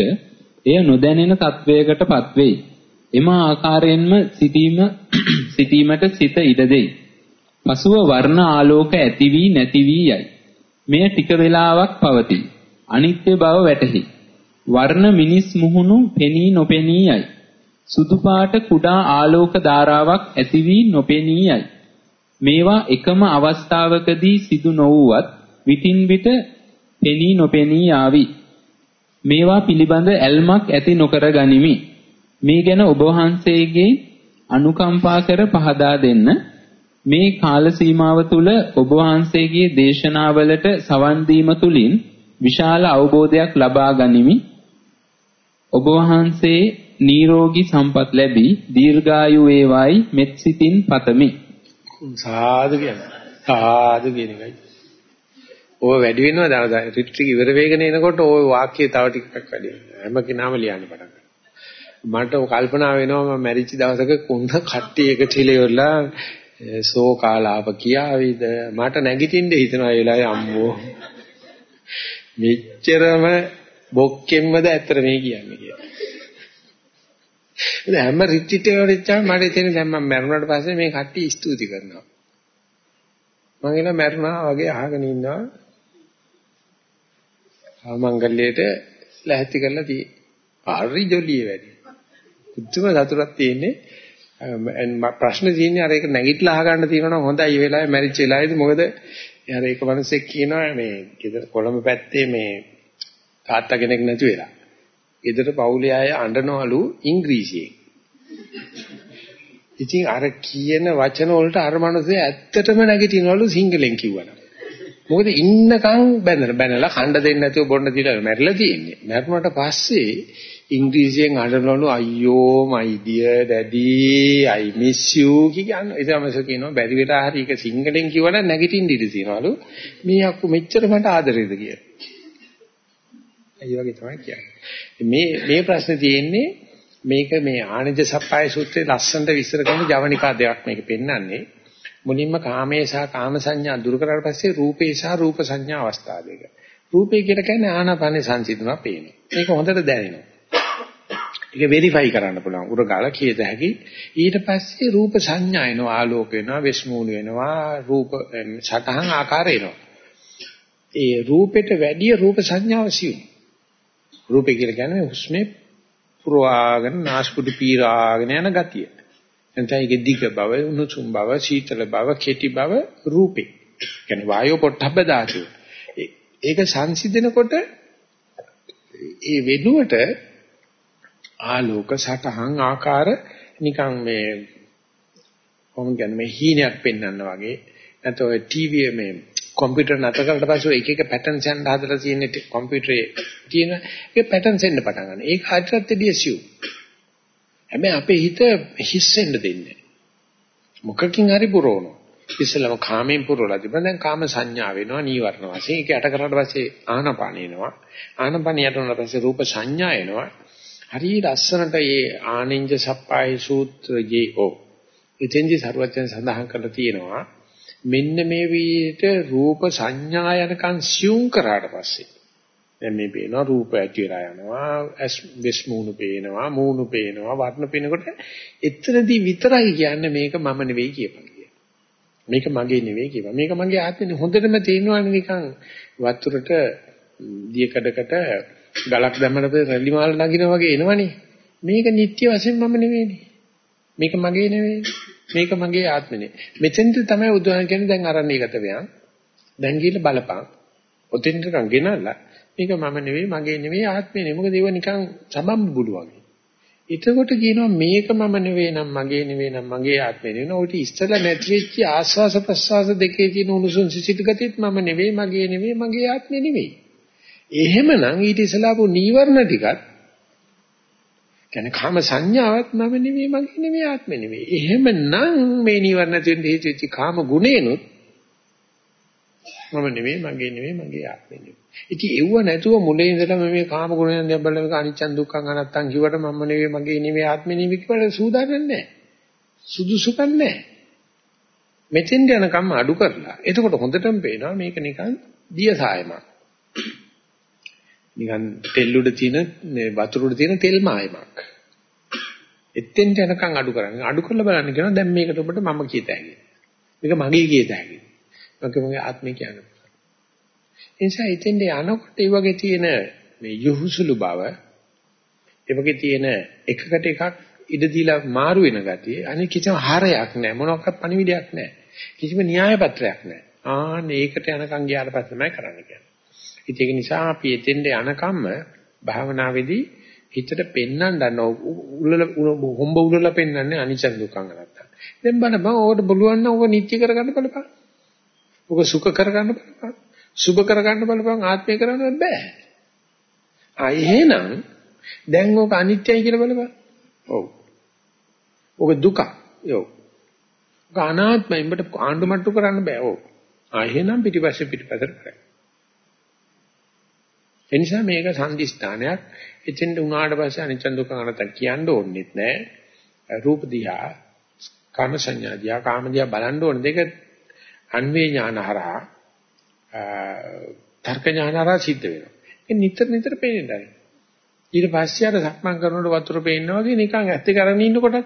Speaker 2: එය නොදැනෙන තත්වයකටපත් වෙයි. එම ආකාරයෙන්ම සිටීම [CLEARS THROAT] සිටීමට සිත ඉඩ දෙයි. පසුව වර්ණ ආලෝක ඇති වී නැති වී යයි. මෙය ටික වේලාවක් පවතී. අනිත්‍ය බව වැටහි. වර්ණ මිනිස් මුහුණු පෙනී නොපෙනී යයි. සුදු පාට කුඩා ආලෝක ධාරාවක් ඇති වී නොපෙනී යයි. මේවා එකම අවස්ථාවකදී සිදු නොවුවත් විටින් විට පෙනී නොපෙනී ආවි. මේවා පිළිබඳ ඇල්මක් ඇති නොකර ගනිමි. මේ ගැන ඔබ වහන්සේගේ අනුකම්පා කර පහදා දෙන්න. මේ කාල සීමාව තුල ඔබ වහන්සේගේ දේශනාවලට සවන් දීම තුලින් විශාල අවබෝධයක් ලබා ගනිමි. ඔබ වහන්සේ නිරෝගී සම්පත් ලැබී දීර්ඝායු වේවායි මෙත් සිතින් පතමි.
Speaker 1: සාදු කියන. සාදු කියන එකයි. ඕව වැඩි වෙනවා දැන් රිට්‍රික් ඉවර වෙගෙන එනකොට ඕ වාක්‍ය තව ටිකක් වැඩි වෙනවා. හැම කෙනාම ලියන්න පටන් මට කල්පනා වෙනවා මම මැරිච්ච දවසක කුණ කට්ටිය එකට ඉලෙවලා සෝකාලාප කියාවිද මට නැගිටින්න හිතනවා ඒ වෙලාවේ අම්මෝ මෙච්චරම බොක්කෙම්මද ඇත්තට මේ කියන්නේ කියලා. ඉතින් හැම රිට්‍රීට් එකකටම මට ඉතින් දැන් මම මැරුණාට පස්සේ මේ කට්ටිය ස්තුති කරනවා. මම එන මැරුණා වගේ අහගෙන ඉන්නවා. ආමංගල්‍යයට ලැහැත්ති කරලා තියෙන්නේ. හරි ජොලිය වැඩි. පුදුම සතුටක් තියෙන්නේ. ප්‍රශ්න තියෙන්නේ අර ඒක නැගිටලා අහගන්න තියෙනවා හොඳයි මේ වෙලාවේ මැරිච්ච වෙලාවේදී මොකද අර ඒක මිනිස්සෙක් කියනවා මේ ගෙදර කොළඹ පැත්තේ මේ තාත්තා කෙනෙක් නැති වෙලා. ගෙදර පවුලේ අය අඬනවලු ඉංග්‍රීසියෙන්. ඉතින් අර කියන වචන වලට අර මිනිස්සේ ඇත්තටම නැගිටිනවලු සිංහලෙන් කිව්වනම්. මොකද ඉන්නකම් බැනලා බැනලා කණ්ඩ දෙන්නේ නැතුව බොන්න දීලා මැරිලා තියෙන්නේ. මැරුණාට පස්සේ ඉංග්‍රීසියෙන් අඬනවලු අයියෝ my dear daddy I miss you කියන ඉතමස කියනවා බැරි වෙලා හරි ඒක සිංහලෙන් කිව්වනම් නැගිටින්න ඉඩ තියනවලු මේ අක්කු මෙච්චර මට ආදරේද කියලා. ඒ වගේ තමයි කියන්නේ. මේ මේ ප්‍රශ්නේ තියෙන්නේ මේක මේ ආනන්ද සප්පාය සූත්‍රයේ ලස්සනට විස්තර කරන ජවනිකා දෙකක් මේක පෙන්වන්නේ. මුලින්ම කාමයේ සහ කාම සංඥා දුරු කරලා පස්සේ රූපේ සහ රූප සංඥා අවස්ථා දෙක. රූපේ කියලා කියන්නේ ආනාපානේ සංසිඳුණා පේනවා. මේක හොඳට දැනෙනවා. ඒක වෙරිෆයි කරන්න පුළුවන්. උරගාලා කීයද හැකි. ඊට පස්සේ රූප සංඥා එනවා, ආලෝක වෙනවා, වෙස්මූණු වෙනවා, රූප සටහන් ආකාර එනවා. ඒ රූපෙට වැඩිය රූප සංඥාව සියුම්. රූපේ කියලා කියන්නේ හුස්මේ පුරවාගෙන නාස්පුඩු පීරාගෙන යන ගතිය. එතන ඒකේ දිග බව, උණුසුම් බව, සීතල බව, කෙටි බව රූපේ. කියන්නේ වායෝ පොට්ටබ්බ ධාතුව. ඒක සංසිඳනකොට ඒ වෙනුවට ආලෝක සටහන් ආකාර නිකන් මේ කොහොමද කියන්නේ මේ හීනයක් පෙන්වන්න වගේ නැත්නම් ඔය ටීවී මේ කම්පියුටර් නැතර කරලා පස්සේ එක එක පැටර්න්ස් යන හදලා තියෙන කම්පියුටරේ තියෙන ඒ පැටර්න්ස් එන්න පටන් ගන්න. ඒක හරියට දෙඩියසියු. හැබැයි අපේ හිත හිස්සෙන්න දෙන්නේ. මොකකින් හරි පුරවනවා. ඉස්සෙල්ලාම කාමෙන් පුරවලා තිබුණා. දැන් කාම සංඥා වෙනවා නීවරණ වශයෙන්. ඒක යට කරලා පස්සේ ආනපාන එනවා. ආනපාන යට වුණාට පස්සේ රූප සංඥා එනවා. හරි ලස්සනට මේ ආනින්ජ සප්පාය සූත්‍රයේ ඕ. එතෙන්දි සරුවචන සඳහන් කරලා තියෙනවා. මෙන්න මේ විදිහට රූප සංඥා යනකන් සියුම් කරාට පස්සේ දැන් මේ පේනවා රූප ඇති වෙලා යනවා ඇස් වෙස් මූණු පේනවා මූණු පේනවා වර්ණ පේනකොට එතනදී විතරයි කියන්නේ මේක මම නෙවෙයි කියපන් කියලා. මේක මගේ නෙවෙයි කියපන්. මේක මගේ ආත්මෙ හොඳටම තේරෙනවානේ නිකන් වතුරට දියකඩකට ගලක් දැම්මම රැලි මාල නගිනා වගේ එනවනේ. මේක නිට්ටය වශයෙන් මම නෙවෙයිනේ. මේක මගේ නෙවෙයි. මේක මගේ ආත්මනේ. මෙතෙන්ද තමයි උදාහරණ කියන්නේ දැන් අරණීගත වෙයන්. දැන් ගිහලා බලපන්. ඔතෙන්ට නිකන් ගෙනල්ලා මේක මම නෙවෙයි මගේ නෙවෙයි ආත්මේ නෙවෙයි. මොකද ඒව නිකන් සබම් බුළු වගේ. එතකොට කියනවා මේක මම නෙවෙයි නම් මගේ නෙවෙයි නම් මගේ ආත්මේ නෙවෙයි. ඔය ඉස්සෙල්ලා නැති වෙච්ච ආස්වාස ප්‍රස්වාස දෙකේ තියෙන උණුසුම් සිසිල් ගතියත් මම නෙවෙයි මගේ නෙවෙයි මගේ ආත්මේ නෙවෙයි. එහෙමනම් ඊට ඉස්සලාපු නීවරණ ටිකත් කියන්නේ කාම සංඥාවක් මම නෙවෙයි මගේ නෙවෙයි ආත්මෙ නෙවෙයි. එහෙමනම් මේ නිවර්ණ තියෙන හේතු වෙච්ච කාම ගුණේනොත් මම නෙවෙයි මගේ නෙවෙයි මගේ ආත්මෙ නෙවෙයි. ඉතින් ඒව නැතුව මුලින් ඉඳලම මේ කාම ගුණයන් දැන් බලන එක අනිච්චන් දුක්ඛං අනත්තං කිව්වට මම නෙවෙයි මගේ නෙවෙයි ආත්මෙ නෙවෙයි කියලා සූදානම් නැහැ. සුදුසුකම් නැහැ. මෙතෙන් යනකම් අඩු කරලා. එතකොට හොඳටම පේනවා මේක නිකන් දිය සායමක්. නිකන් තෙල් උඩ තියෙන වතුර උඩ තියෙන තෙල් මායමක්. එතෙන්ට යනකම් අඩු කරන්නේ. අඩු කරලා බලන්න කියනවා දැන් මේකට ඔබට මම කියත හැකියි. මේක මගේ කියත හැකියි. මගේ මගේ ආත්මය කියන්නේ. ඒ නිසා එතෙන්ට යනකොට ඒ වගේ තියෙන මේ යහුසුළු බව ඒ වගේ තියෙන එකකට එකක් ඉඩ දීලා මාරු වෙන ගතිය අනික කිසිම හරයක් නැහැ මොනවාක්වත් පණිවිඩයක් නැහැ කිසිම න්‍යාය පත්‍රයක් නැහැ ආන්න ඒකට යනකම් ගියාට පස්සේ තමයි කරන්න කියන්නේ ඒක නිසා අපි එතෙන්ට යනකම්ම භාවනාවේදී හිතට පෙන්වන්න ගන්න උලල හොම්බ උලලා පෙන්වන්නේ අනිච්ච දුක්ඛ අනත්ත. දැන් බලපන් ඕකට බලුවන් නම් ඕක නිත්‍ය කරගන්න බලපන්. ඕක සුඛ කරගන්න බලපන්. සුභ කරගන්න බලපන් ආත්මය කරන්න බෑ. ආ එහෙනම් දැන් ඕක අනිත්‍යයි කියලා බලපන්. ඔව්. ඕක දුක. යෝ. ඕක අනාත්මයි. උඹට ආණ්ඩු මට්ටු කරන්න බෑ. ඔව්. ආ එහෙනම් පිටිපස්සේ පිටිපතට කරයි. එනිසා මේක සංදිස්ථානයක්. එතෙන් උනාට පස්සේ අනිච්ච දුක අනත කියන්න ඕනෙත් නෑ. රූප දිහා, කාම සංඥා දිහා, කාම දිහා බලන්න ඕනේ. දෙක අන්වේ ඥානහරහා තර්ක ඥානහරහා සිද්ධ වෙනවා. ඒ නිතර නිතර පේන්නේ ඊට පස්සේ අර සක්මන් කරනකොට වතුර පේනවා වගේ නිකන් ඇත්ත කරගෙන ඉන්නකොට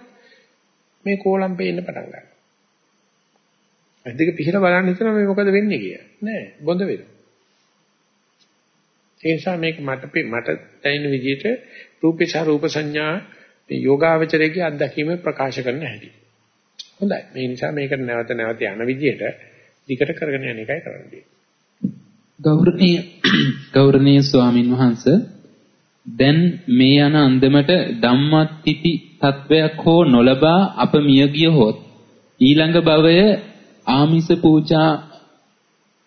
Speaker 1: මේ කෝලම් පේන්න පටන් ගන්නවා. ඇද්දක පිහිර බලන්න හිතන මේ මොකද වෙන්නේ කියලා. නෑ බොඳ වෙනවා. ඒ නිසා මේක මට මට දැනෙන විදිහට රූපේශ රූප සංඥා මේ යෝගාවචරයේ අත්දැකීම ප්‍රකාශ කරන්න හැටි. හොඳයි. මේ නිසා මේකට නැවත නැවත යන විදිහට දිගට කරගෙන යන එකයි කරන්නේ.
Speaker 2: ගෞරවනීය [CLEARS THROAT] ගෞරවනීය ස්වාමින් වහන්සේ දැන් මේ යන අන්දමට ධම්මත්‍ත්‍ති තත්වයක් හෝ නොලබා අප මිය ගිය හොත් ඊළඟ භවය ආමිස පූජා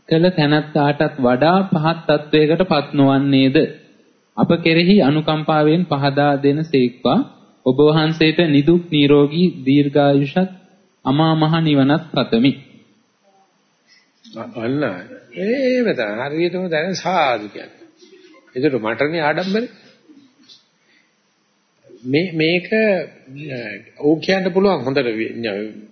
Speaker 2: කළ තැනැත්තාටත් වඩා පහත් තත්වයකට පත් නොවන්නේද අප කෙරෙහි අනුකම්පාවෙන් පහදා දෙන සේක්වා ඔබ වහන්සේට නිදුක් නිරෝගී දීර්ඝායුෂත් අමා මහ නිවනත් පතමි.
Speaker 1: අන්න ඒව තමයි හරියටම දැන සාදු කියන්නේ. ඒකට මටනේ ආඩම්බරේ. මේ මේක ඔව් කියන්න පුළුවන් හොඳට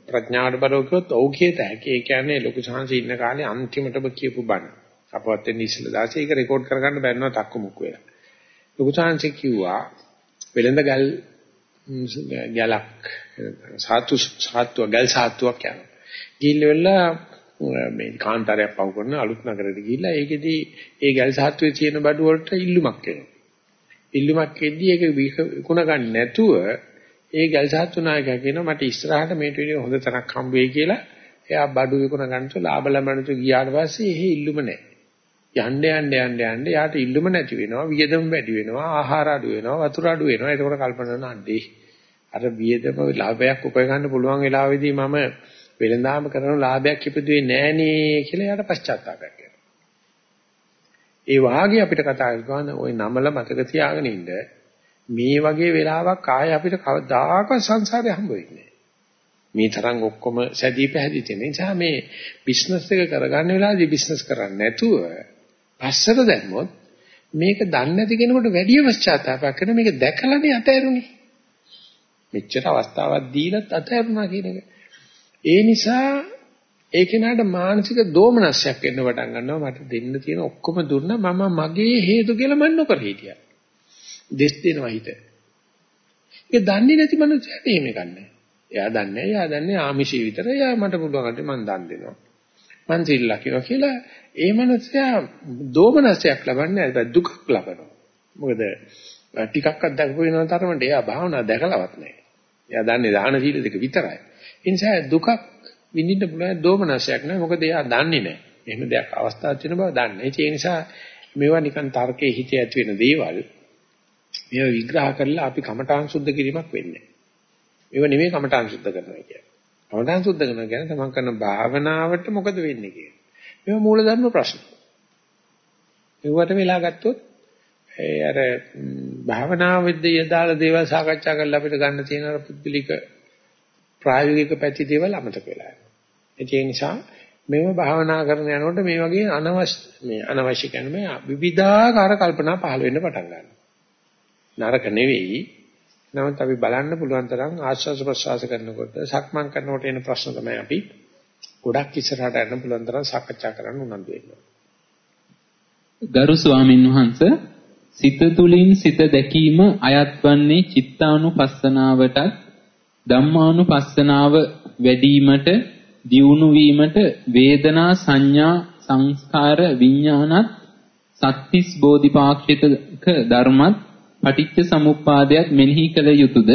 Speaker 1: ප්‍රඥාවට බලව කිව්වොත් ඔව් කියත හැකි. ඒ කියන්නේ ලොකු සංසී ඉන්න කාලේ අන්තිමටම කියපු බණ. අපවත් වෙන්න ඉස්සෙල්ලා දාසේ ඒක රෙකෝඩ් කරගන්න බැන්නවා තක්කු මුක් වෙලා. ලොකු සංසී කිව්වා වෙලඳ ගල් ගැලක් සාතු සාත්ව ගල් සාත්වක් යනවා. ගිහිල්ලා මේ කාන්තාරයක් පවු කරන අලුත් නගරෙට ගිහිල්ලා ඒකෙදි ඒ ගල් සාත්වයේ තියෙන බඩු වලට ඉල්ලුමක් එනවා. ඉල්ලුමක් එද්දී ඒක විකුණ ගන්න නැතුව ඒ ගල් සාත්තු නායකයා කියනවා මට ඉස්සරහට මේට විදිහ හොඳ තැනක් හම්බ වෙයි කියලා එයා බඩු විකුණ ගන්නට ලාභ ලබන්නට ගියාට පස්සේ එහෙ ඉල්ලුම නැහැ. යන්න යන්න යන්න යන්න යාට ඉල්ලුම නැති වෙනවා වියදම වැඩි වෙනවා ආහාර අඩු වෙනවා වතුර අඩු වෙනවා ඒකෝට කල්පනා කරන අඩේ අර වියදම ලාභයක් උපය ගන්න පුළුවන් වෙලාවෙදී මම වෙළඳාම කරන ලාභයක් ඉපදුවේ නෑනේ කියලා යාට පශ්චාත්තාපයක් වෙනවා. ඒ වාගේ අපිට කතා කරන ওই නමල මතක තියාගෙන ඉන්න මේ වගේ වෙලාවක් ආය අපිට කවදාකවත් සංසාරේ හම්බ වෙන්නේ මේ තරම් ඔක්කොම සැදී පැහැදී තියෙන නිසා මේ බිස්නස් එක කරගන්න වෙලාවදී බිස්නස් කරන්නේ නැතුව පස්සට දැම්මොත් මේක දන්නේ නැති කෙනෙකුට වැඩි අවශ්‍යතාවයක් කරන මේක දැකලානේ අතෑරුනේ. මෙච්චර අවස්ථාවක් දීලත් අතෑරුණා කියන එක. ඒ නිසා ඒ කෙනාට මානසික දෝමනස්යක් එන්න පටන් ගන්නවා මට දෙන්න තියෙන ඔක්කොම දුන්නා මම මගේ හේතු කියලා මන් නොකර හිටියා. දෙස් දෙනවා හිත. ඒක දන්නේ නැති මනුස්සයට එහෙම ගන්නෑ. එයා දන්නේ එයා දන්නේ ආමිෂී විතර. එයා මට පුළුවන් මන් දන් දෙනවා. මන් සිල් ලකිනවා කියලා ඒ මනුස්සයා දෝමනස්යක් ලබන්නේ දුකක් ලබනවා. මොකද ටිකක්වත් දැකපු වෙන තරමට එයා භාවනා දැකලවත් නැහැ. එයා දන්නේ දාන සීල දෙක විතරයි. ඒ නිසා දුකක් විඳින්න පුළුවන් දෝමනසයක් නෑ මොකද එයා දන්නේ නෑ. එහෙම දෙයක් අවස්ථාවක් තියෙන බව දන්නේ. ඒ නිසා මේවා නිකන් තර්කයේ හිතේ ඇති වෙන දේවල් මේවා විග්‍රහ කරලා අපි කමඨාන් සුද්ධ කිරීමක් වෙන්නේ. මේවා නෙමෙයි කමඨාන් සුද්ධ කරනවා කියන්නේ. කමඨාන් සුද්ධ කරනවා කියන්නේ තමන් කරන භාවනාවට මොකද වෙන්නේ කියන්නේ. මේවා මූලධර්ම ප්‍රශ්න. ඒවට වෙලා ගත්තොත් ඒ අර භාවනා විද්‍ය යදාලා දේවල් සාකච්ඡා කරලා අපිට ගන්න තියෙන අර පුද්ගලික ප්‍රායෝගික පැති දේවල් අමතක වෙලා යනවා. ඒ නිසා මේව භාවනා කරන යනකොට මේ වගේ අනවශ්‍ය මේ අනවශ්‍ය කියන්නේ මේ විවිධාකාර කල්පනා පහළ වෙන්න පටන් ගන්නවා. නරක නෙවෙයි. නමුත් අපි බලන්න පුළුවන් තරම් ආශ්වාස ප්‍රශ්වාස කරනකොට සක්මන් කරනකොට එන ප්‍රශ්න තමයි අපි ගොඩක් ඉස්සරහට යන්න පුළුවන් තරම් සාකච්ඡා කරන්න උනන්දු වෙනවා.
Speaker 2: ගරු ස්වාමින් වහන්සේ සිත තුලින් සිත දැකීම අයත් වන්නේ චිත්තානුපස්සනාවටත් ධම්මානුපස්සනාව වැඩිවීමට දියුණු වීමට වේදනා සංඥා සංස්කාර විඥානත් සත්‍තිස් බෝධිපාක්ෂික ධර්මත් පටිච්ච සමුප්පාදයක් මෙනෙහි කළ යුතුයද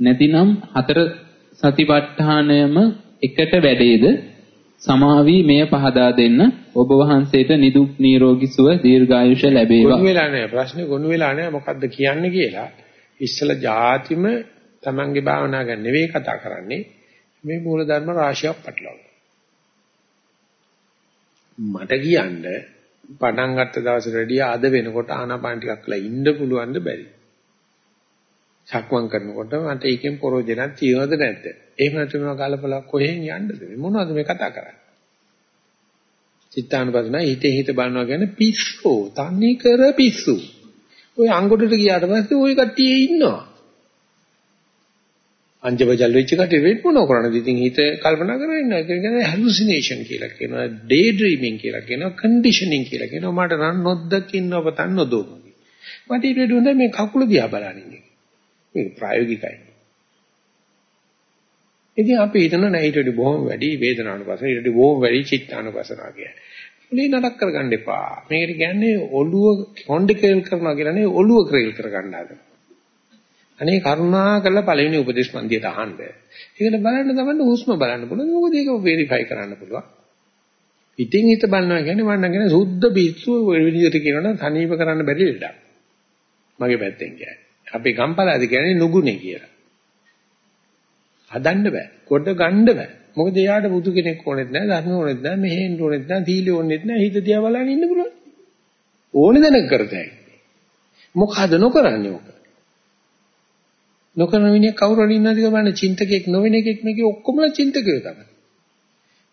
Speaker 2: නැතිනම් හතර සතිපට්ඨානයම එකට වැඩේද? සමාවි මෙය පහදා දෙන්න. ඔබ වහන්සේට නිදුක් නිරෝගී සුව දීර්ඝායුෂ ලැබේවා.
Speaker 1: ගොනු වෙලා නැහැ. ප්‍රශ්නේ ගොනු වෙලා නැහැ. මොකද්ද කියන්නේ කියලා. ඉස්සල જાතිම Tamange භාවනා ගැන නෙවෙයි කතා කරන්නේ. මේ මූල ධර්ම රාශියක් පටලවනවා. මට කියන්න පටන් ගත්ත දවසේ රෙඩිය අද වෙනකොට ආනාපාන ටිකක් කළා ඉන්න පුළුවන්ද බැරි. සක්මන් කරනකොට මට ඒකෙන් ප්‍රෝජනක් තියෙනවද නැද්ද? එහෙම නැත්නම් කලබල කොහෙන් යන්නද මේ මොනවද මේ කතා කරන්නේ? චිත්තානුපස්සන හිතේ හිත බලනවා කියන්නේ පිස්සු, තන්නේ කර පිස්සු. ඔය අංගොඩට ගියාට පස්සේ ওই කට්ටියේ ඉන්නවා. අංජබජල් වෙච්ච කටේ වෙන්න මොන කරන්නද? ඉතින් හිත කල්පනා කරගෙන ඉන්නවා. ඒක කියන්නේ හැලුසිනේෂන් කියලා කියනවා. ඩේ ඩ්‍රීමින් කියලා කියනවා. කන්ඩිෂනින් කියලා කියනවා. මට නම් නොදකින්න ඔබතන් නොදොමි. මට ඊට වඩා මේ කකුල දිහා බලන්නේ. මේක ප්‍රායෝගිකයි. ඉතින් අපි හිතන නෑ ඊට වඩා බොහොම වැඩි වේදනානුපසන ඊට වඩා බොහොම වැඩි චිත්තානුපසනාව කියන්නේ. මුලින් නඩක් කරගන්න එපා. මේකට කියන්නේ ඔළුව කොණ්ඩේ කරනවා කියලා නේ ඔළුව ක්‍රේල් කරගන්න හදනවා. අනේ කරුණා කරලා පළවෙනි උපදේශ මන්දියට අහන්න. ඒකට බලන්න තමයි හුස්ම බලන්න පුළුවන්. මොකද ඒක වෙරිෆයි කරන්න පුළුවන්. ඉතින් හිත බලනවා කියන්නේ මම නගෙන සුද්ධ පිස්සු විදිහට කියනවනම් තනීව කරන්න බැරි ලෙඩක්. මගේ පැත්තෙන් කියන්නේ. අපේ ගම්පලාද කියන්නේ නුගුනේ කියලා. හදන්න බෑ. කොට ගන්න බෑ. මොකද එයාට බුදු කෙනෙක් ඕනෙත් නෑ, ධර්ම ඕනෙත් නෑ, මෙහෙන්න ඕනෙත් නෑ, සීල ඕනෙත් නෑ, හිත දිහා බලන්න ඉන්න පුළුවන්. ඕනේ දැනක් කරතයි. මොකද නොකරන්නේ ඔක? නොකරන මිනිහ කවුරු හරි ඉන්නවද කියලා බලන්න චින්තකෙක් නොවන එකෙක් මේකේ ඔක්කොමලා චින්තකයෝ තමයි.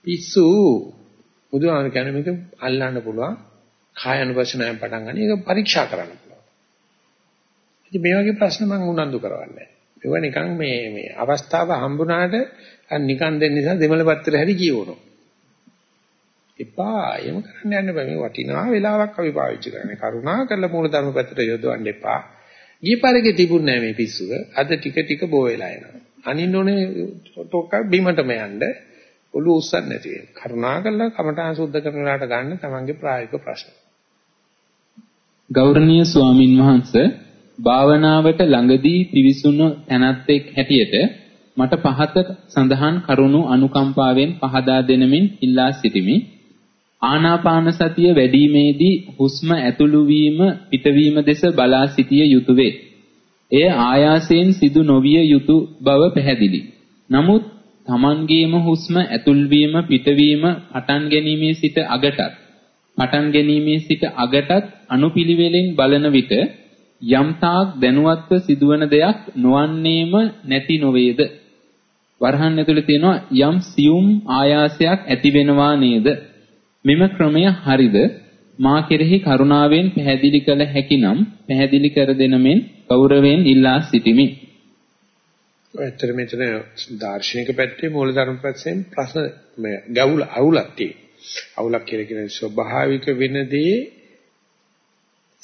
Speaker 1: පිස්සු බුදුහාම කියන්නේ මේක අල්ලන්න පුළුවන් කාය අනුපස්සනාවෙන් පටන් ගන්න. ඒක පරීක්ෂා කරන්න පුළුවන්. ඉතින් මේ වගේ ප්‍රශ්න මම උනන්දු කරවන්නේ. ඒව නිකන් මේ මේ අවස්ථාව හම්බුණාට නිකන් දෙන්න නිසා දෙමළ පත්‍රය හැරි කියවනවා. එපා එහෙම කරන්න යන්න බෑ. මේ වටිනා වෙලාවක් අපි පාවිච්චි කරන්නේ. කරුණා කරලා මූල ධර්ම පැත්තට යොදවන්න එපා. ගියපාරේ තිබුණ නැහැ මේ පිස්සුව. අද ටික ටික බෝ වෙලා එනවා. අනින්න ඕනේ ටොක්ක බිමටම යන්න ඔළුව උස්සන්න නැති වෙන. කරුණාකරලා කමඨාන් සුද්ධ කරන වෙලාවට ගන්න තමන්ගේ ප්‍රායෝගික ප්‍රශ්න.
Speaker 2: ගෞරවනීය ස්වාමින් වහන්සේ භාවනාවට ළඟදී පිවිසුණු තැනැත්තෙක් හැටියට මට පහත සඳහන් කරුණු අනුකම්පාවෙන් පහදා දෙනමින් ඉල්ලා සිටිමි. ආනාපාන සතිය වැඩිීමේදී හුස්ම ඇතුළු වීම පිටවීම දෙස බලා සිටිය යුතුය වේ. එය ආයාසයෙන් සිදු නොවිය යුතු බව පැහැදිලි. නමුත් Tamangeema හුස්ම ඇතුල්වීම පිටවීම පටන් ගැනීමේ සිට අගටත් පටන් ගැනීමේ සිට අගටත් අනුපිළිවෙලින් බලන විට යම්තාක් දැනුවත්ව සිදුවන දෙයක් නොවන්නේම නැති නොවේද වරහන් ඇතුලේ තියෙනවා යම් සියුම් ආයාසයක් ඇති වෙනවා නේද මෙම ක්‍රමය හරිද මා කෙරෙහි කරුණාවෙන් පැහැදිලි කළ හැකිනම් පැහැදිලි කර දෙන මෙන් ගෞරවයෙන් ඉල්ලා සිටිමි.
Speaker 1: ඇත්තට මෙතන දාර්ශනික පැත්තේ මූලධර්ම පැත්තෙන් ප්‍රශ්න මේ ගැවුල අවුලක් තියෙනවා. අවුලක් කියලා කියන්නේ ස්වභාවික වෙනදී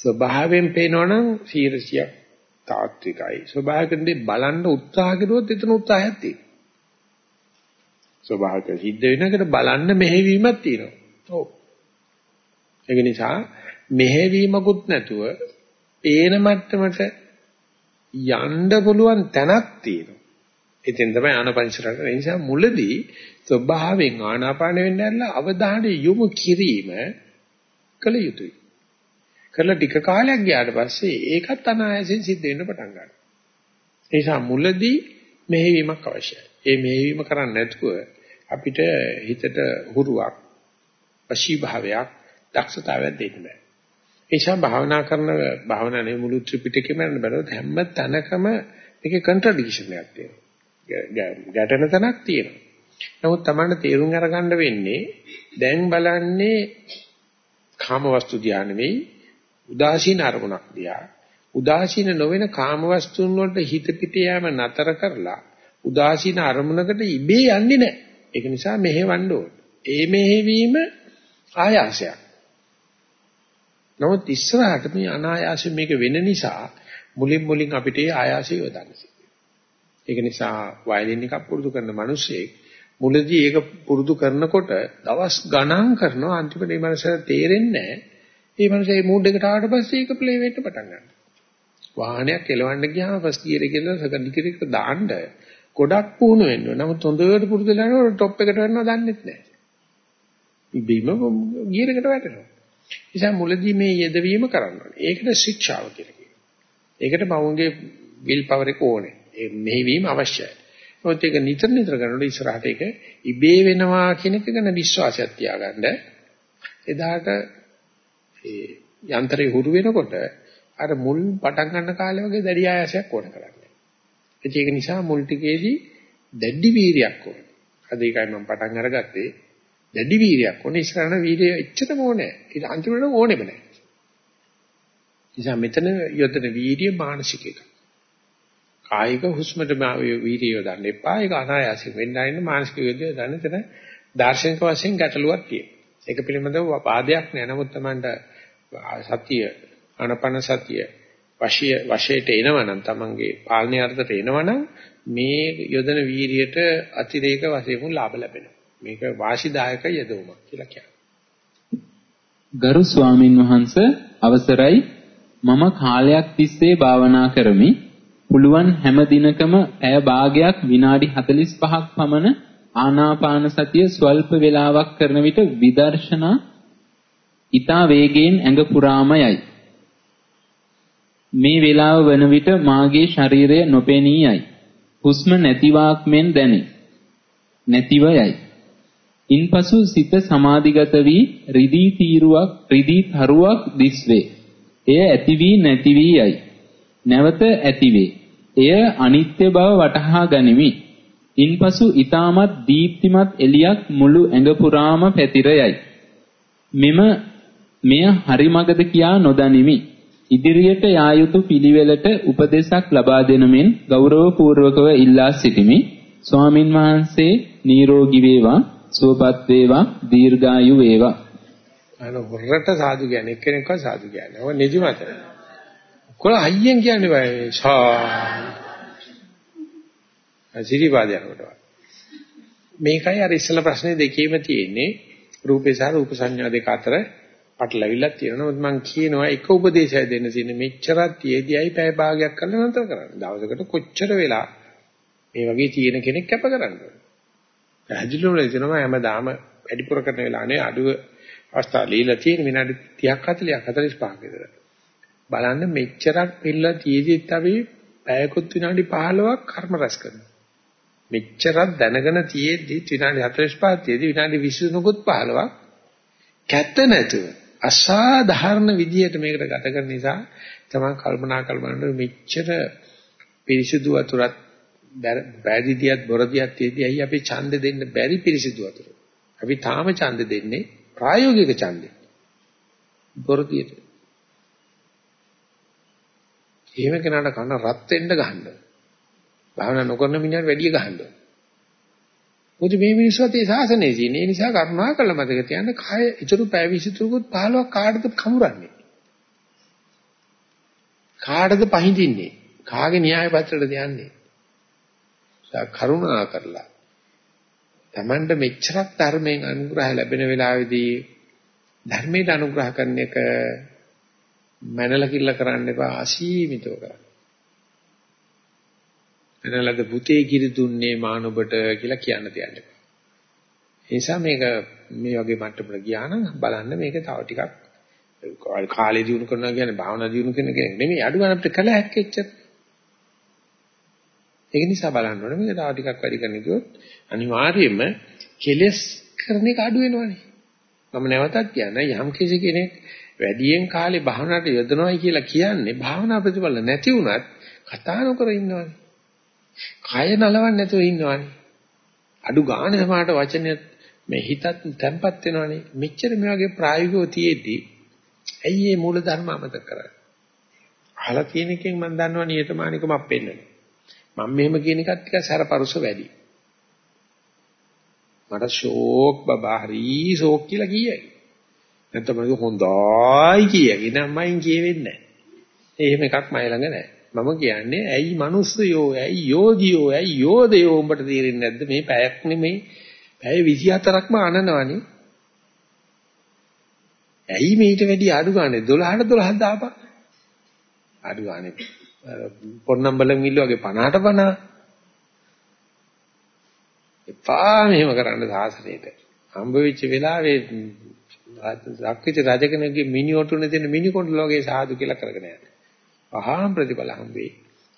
Speaker 1: ස්වභාවයෙන් පේනවනම් 100ක් තාත්විකයි. ස්වභාවිකෙන්දී බලන්න උත්සාහ කරුවොත් එතන උත්සාහයක් තියෙනවා. ස්වභාවික සිද්ධ වෙනකට බලන්න මෙහෙවීමක් තියෙනවා. ඔව්. ඒක නිසා මෙහෙවීමකුත් නැතුව පේන මට්ටමට යන්න පුළුවන් තැනක් තියෙනවා. ඉතින් තමයි ආනපනසරට ඒ නිසා මුලදී ස්වභාවයෙන් ආනාපාන වෙන්න ඇරලා අවධානය යොමු කිරීම කළ යුතුයි. කරලා ටික කාලයක් ගියාට පස්සේ ඒකත් අනායසෙන් සිද්ධ වෙන්න පටන් ගන්නවා. ඒ නිසා මුලදී මෙහෙවීමක් අවශ්‍යයි. ඒ මෙහෙවීම කරන්නේ නැතුව අපිට හිතට හුරුවක් වශී භාවයක් දක්ෂතාවයක් දෙන්න බෑ. ඒ නිසා භාවනා කරන භාවනා නෙවෙයි මුළු ත්‍රිපිටකෙම යන බැලුවොත් හැම තැනකම මේකේ කන්ට්‍රඩික්ෂන් එකක් තියෙනවා. ගැටෙන තැනක් තියෙනවා. නමුත් Tamanne තේරුම් අරගන්න වෙන්නේ දැන් බලන්නේ කාම වස්තු දිහා නෙවෙයි උදාසීන අරමුණක් දිහා. උදාසීන නොවන කාම වස්තුන් වලට හිත පිට යෑම නතර කරලා උදාසීන අරමුණකට ඉබේ යන්නේ නැහැ. ඒක නිසා මෙහෙවන්න ඕන. ඒ මෙහෙවීම ආයාසයක්. නමුත් ඉස්සරහට මේ අනායාසයෙන් මේක වෙන නිසා මුලින් මුලින් අපිට ඒ ආයාසය යොදන්න ඒක නිසා වයලින් එකක් පුරුදු කරන මිනිස්සෙක් මුලදී ඒක පුරුදු කරනකොට දවස් ගණන් කරනවා අන්තිමට මේ මනසට තේරෙන්නේ නැහැ. මේ මනසේ මූඩ් එකට ආවට පස්සේ ඒක ප්ලේ වෙන්න පටන් ගන්නවා. වාහනයක් එලවන්න ගියාම ෆස්ට් ගියර් එකේ ඉඳලා සෙකන්ඩ් ගියර් එකට දාන්න ගොඩක් පුහුණු වෙන්න ඕන. නමුත් හොඳට පුරුදු වෙලා යනකොට টොප් එකට වෙනවා දන්නේ නැහැ. ඉබේම ගියර් එකට වැටෙනවා. නිසා මුලදී මේ යෙදවීම කරන්න ඕනේ. ඒකට ශික්ෂාව කියලා කියනවා. ඒකට මවුන්ගේ විල් පවර් එක ඕනේ. ඒ මෙහෙවීම අවශ්‍යයි. ඔත් ඒක නිතර නිතර කරනකොට ඉස්සරහට ඒක ඉබේ වෙනවා කියන එක ගැන විශ්වාසයක් තියාගන්න. එදාට ඒ යන්ත්‍රය හුරු වෙනකොට අර මුල් පටන් ගන්න කාලේ වගේ දැඩි ආයාසයක් ඕන කරන්නේ. ඒක නිසා මුල් ටිකේදී දැඩි වීරියක් ඕන. අද ඒකයි මම පටන් අරගත්තේ. දැඩි වීරියක් ඕනේ ඉස්සරහන වීරිය එච්චරම ඕනේ. ඊට අන්තිමට ඕනෙම නැහැ. නිසා මෙතන යොදන වීරිය මානසික එක. කායික හුස්මට වීරිය යොදන්න එපා. ඒක අනායාසයෙන් වෙන්න ආයෙත් මානසික වීරිය යොදන්න එතන දාර්ශනික වශයෙන් ගැටලුවක් තියෙනවා. ඒක පිළිබඳව වාදයක් නෑ. නමුත් Tamanට සතිය අනපන සතිය වශය වශයට එනවනම් Tamanගේ පාලනය අර්ථයට එනවනම් මේ යොදන වීරියට අතිරේක වශයෙන් ලාභ ලැබෙනවා. මේක වාසිදායක යෙදවීමක් කියලා කියනවා.
Speaker 2: ගරු ස්වාමින් වහන්සේ අවසරයි මම කාලයක් තිස්සේ භාවනා කරමි. පුළුවන් හැම දිනකම ඇය භාගයක් විනාඩි 45ක් පමණ ආනාපාන සතිය ස්වල්ප වේලාවක් කරන විට විදර්ශනා ඊතා වේගයෙන් ඇඟ පුරාම යයි. මේ වේලාව වන විට මාගේ ශරීරය නොපෙනී යයි. හුස්ම නැතිවාක් මෙන් දැනේ. නැතිව යයි. ඉන්පසු සිත සමාධිගත වී රිදී තීරුවක් රිදී තරුවක් දිස්වේ. එය ඇති වී නැති වී යයි. නැවත ඇතිවේ. එය අනිත්‍ය බව වටහා ගනිමි. ඉන්පසු ඊටමත් දීප්තිමත් එලියක් මුළු ඇඟ පුරාම පැතිර යයි. මෙම මෙය හරි මගද කියා නොදනිමි. ඉදිරියට යා යුතු පිළිවෙලට උපදේශක් ලබා දෙන මෙන් ගෞරවපූර්වකව ඉල්ලා සිටිමි. ස්වාමින් වහන්සේ නිරෝගී වේවා, සුවපත් වේවා, දීර්ඝායු වේවා.
Speaker 1: අර හොරට සාදු කියන්නේ එක්කෙනෙක්ව සාදු කියන්නේ. ඔය නිදිමත. කොළ හයියෙන් කියන්නේ බය ෂා. සිරිපාදයකට. මේකයි අර ඉස්සල ප්‍රශ්නේ දෙකේම තියෙන්නේ රූපේ සහ රූප සංඥා දෙක අතර පටලවිල්ලක් තියෙනවා. නමුත් මම කියනවා එක උපදේශය දෙන්න තියෙන මෙච්චරක් තියේදීයි පැය භාගයක් කරලා නතර කරන්න. දවසකට කොච්චර වෙලා මේ වගේ තියෙන කෙනෙක් කැප කරන්නේ. පැහැදිලිවම කියනවා හැමදාම වැඩිපුර කරන වෙලාවේ අඩුව අවස්ථා ලීලා තියෙන විනාඩි 30ක් 40ක් 45ක් විතර. බලන්න මෙච්චරක් පිළිලා තියේදීත් අපි පැයකුත් විනාඩි 15ක් කර්ම රැස් කරනවා. මෙච්චරක් දැනගෙන තියේදී විනාඩි 45ක් තියේදී විනාඩි 20කුත් 15ක් කැත නැතුව අසාධාරණ විදියට මේකට ගත කරන නිසා තමයි කල්පනා කරනකොට මෙච්චර පිරිසිදු වතුරත් බෑදිදියත් බොරදියත් තියදී අයි අපි ඡන්ද දෙන්න බැරි පිරිසිදු වතුර. අපි තාම ඡන්ද දෙන්නේ ප්‍රායෝගික ඡන්දේ. බොරදියට. එහෙම කෙනාට කන රත් වෙන්න ගහන්න. භාවනා නොකරන මිනිහට වැඩිය ගහන්න. මොකද මේ මිනිස්සුත් ඒ ශාසනයේ තියෙන. ඒ නිසා කරුණා කළ මතක තියන්න කය ඉතුරු පැය 23කුත් 15ක් කාටද කමුරන්නේ? කාටද පහඳින්නේ? කාගේ න්‍යාය පත්‍රයටද යන්නේ? කරුණා කරලා Tamanda මෙච්චරක් ධර්මයෙන් අනුග්‍රහ ලැබෙන වෙලාවේදී ධර්මයට අනුග්‍රහ කරන එක මනල කිල්ල කරන්න එපා අසීමිතව කරන්න. එනලද පුතේ කිරි දුන්නේ මානොබට කියලා කියන්න තියන්න. ඒ නිසා මේක මේ වගේ මට්ටමකට ගියා නම් බලන්න මේක තව ටිකක් කාලේ දිනු කරනවා කියන්නේ භාවනා දිනු කරන කෙනෙක් නෙමෙයි අඩු ගන්න අපිට කළ හැක්කෙච්චර. ඒක නිසා බලන්න ඕනේ මේක තව ටිකක් වැඩි කරන්න කිව්වොත් අනිවාර්යයෙන්ම කෙලස් කරන එක අඩු වෙනවනේ. මම නැවතත් කියන්න යම් කිසි කෙනෙක් වැඩියෙන් කාලේ භාවනාවට යොදනවයි කියලා කියන්නේ භාවනා ප්‍රතිඵල නැති වුණත් කතා නොකර ඉන්නවනේ. කය නලවන්නේ නැතුව ඉන්නවනේ. අඩු ගානේ සමාහට වචනය මේ හිතත් තැම්පත් වෙනවනේ. මෙච්චර මේ වගේ ප්‍රායෝගිකව තියේදී ඇයි මේ මූල ධර්ම අමතක කරන්නේ? අහලා තියෙන එකෙන් මම දන්නවා නියතමානිකමක් පෙන්වන්නේ. මම මෙහෙම කියන එකත් ටිකක් සැරපරුස වැඩි. මට ෂෝක් බබා හරි ෂෝක් කියලා කියයි. නැත්නම් මම හොඳයි කියයි. නෑ මයින් කියෙන්නේ නෑ. එහෙම එකක් මයි ළඟ නෑ. මම කියන්නේ ඇයි මිනිස්සුයෝ ඇයි යෝධියෝ ඇයි යෝධයෝ උඹට තේරෙන්නේ නැද්ද මේ පැයක් නෙමෙයි පැය 24ක්ම අනනවනේ ඇයි මේට වැඩි අඩු ගානේ 12ට 12ක් දාපන් අඩු ගානේ පොන්නම්බලන් මිල්ල වගේ 50ට 50 එපා මෙහෙම කරන්න සාසනේට හම්බ වෙච්ච වෙලාවේ සක්විති රජකෙනෙක්ගේ මිනි ඔටුනේ තියෙන මිනි කොණ්ඩල වගේ සාදු කියලා කරගෙන යනවා පහාම් ප්‍රතිඵල හම්බෙයි.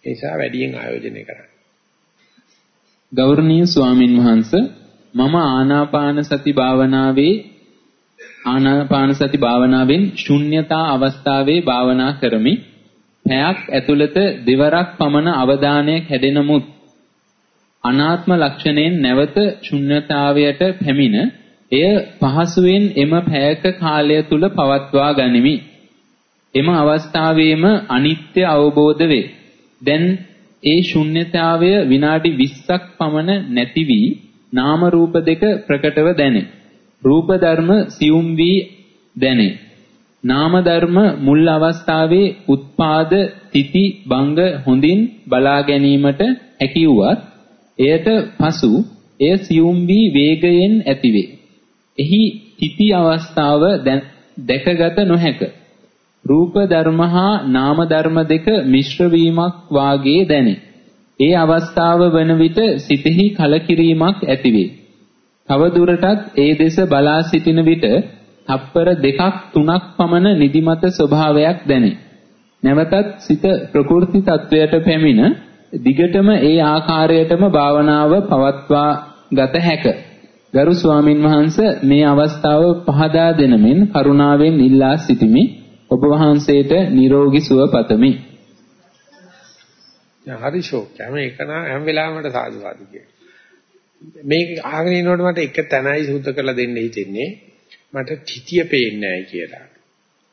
Speaker 1: ඒ නිසා වැඩියෙන් ආයෝජනය කරන්න.
Speaker 2: ගෞරවනීය ස්වාමින් වහන්සේ මම ආනාපාන සති භාවනාවේ ආනාපාන සති භාවනාවෙන් ශුන්්‍යතා අවස්ථාවේ භාවනා කරමි. පැයක් ඇතුළත දෙවරක් පමණ අවධානය කැඩෙනමුත් අනාත්ම ලක්ෂණයෙන් නැවත ශුන්්‍යතාවයට පැමිණ එය පහසුවෙන් එම පැයක කාලය තුල පවත්වා ගනිමි. එම අවස්ථාවේම අනිත්‍ය අවබෝධ වේ. දැන් ඒ ශුන්්‍යතාවය විනාඩි 20ක් පමණ නැති වී නාම රූප දෙක ප්‍රකටව දැනේ. රූප ධර්ම සියුම් වී දැනේ. නාම ධර්ම මුල් අවස්ථාවේ උත්පාද තිති බංග හොඳින් බලා ගැනීමට හැකි වුවත් එයට පසු එය සියුම් වී වේගයෙන් ඇතිවේ. එහි තිති අවස්ථාව දැකගත නොහැක. රූප ධර්ම හා නාම ධර්ම දෙක මිශ්‍ර වීමක් වාගේ දැනේ. ඒ අවස්ථාව වන විට සිතෙහි කලකිරීමක් ඇතිවේ. තව දුරටත් ඒ දෙස බලා සිටින විට තප්පර දෙකක් තුනක් පමණ නිදිමත ස්වභාවයක් දැනේ. නැවතත් සිත ප්‍රකෘති තත්වයට පැමිණ දිගටම ඒ ආකාරයටම භාවනාව පවත්වා ගත හැක. ගරු ස්වාමින් වහන්සේ මේ අවස්ථාව පහදා දෙනමින් කරුණාවෙන් ඉල්ලා සිටිමි. ඔබ වහන්සේට නිරෝගී සුව පතමි.
Speaker 1: හරි ෂෝක්. හැම එකන හැම වෙලාවෙම මට සාදු සාදු කියනවා. මේක ආගෙන ඉනකොට මට එක තැනයි සුද්ධ කරලා දෙන්න හිතෙන්නේ. මට තිතිය පේන්නේ නැහැ කියලා.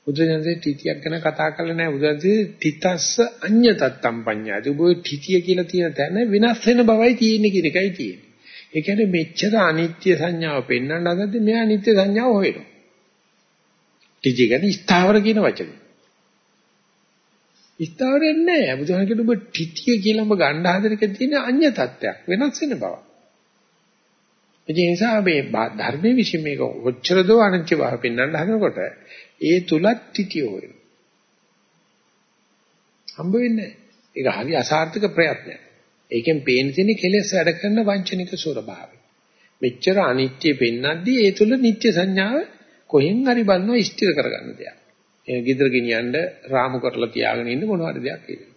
Speaker 1: බුදුසසුනේ තිතියක් ගැන කතා කරලා නැහැ. බුදුසසුනේ තිතස්ස අඤ්ඤතත්තම් පඤ්ඤාති. ඔබ තිතිය කියලා තියෙන තැන වෙනස් වෙන බවයි තියෙන්නේ කියන එකයි තියෙන්නේ. ඒ කියන්නේ මෙච්චර අනිත්‍ය සංඥාව පෙන්වන්න හදද්දි මෙයා අනිත්‍ය සංඥාව හොයනවා. තිතිය කියන්නේ ස්ථාවර කියන වචනේ. ස්ථාවරෙන්නේ නැහැ. බුදුහාම කියන ඔබ තිතිය කියලා ඔබ ගන්න හදන එක තියෙන අඤ්ඤ තත්ත්වයක් වෙනස් වෙන බව. ඒ නිසා මේ ධර්මයේ විශ්ීම මේක ඔච්චර දෝ අනන්‍ය බව පෙන්වන්න හදනකොට ඒ තුලත් තිතිය හොයනවා. හම්බ වෙන්නේ ඒක හරි අසාර්ථක ප්‍රයත්නයක්. ඒකෙන් පේන තියෙන කෙලෙස් වැඩ කරන වංචනික ස්වභාවය. මෙච්චර අනිත්‍ය පෙන්නද්දී ඒ තුල නිත්‍ය සංඥාව කොහෙන් හරි බලනවා ස්ථිර කරගන්න දෙයක්. ඒ ගෙදර ගෙනියන්න රාමු කරලා තියාගෙන ඉන්න මොනවද දෙයක් කියලා.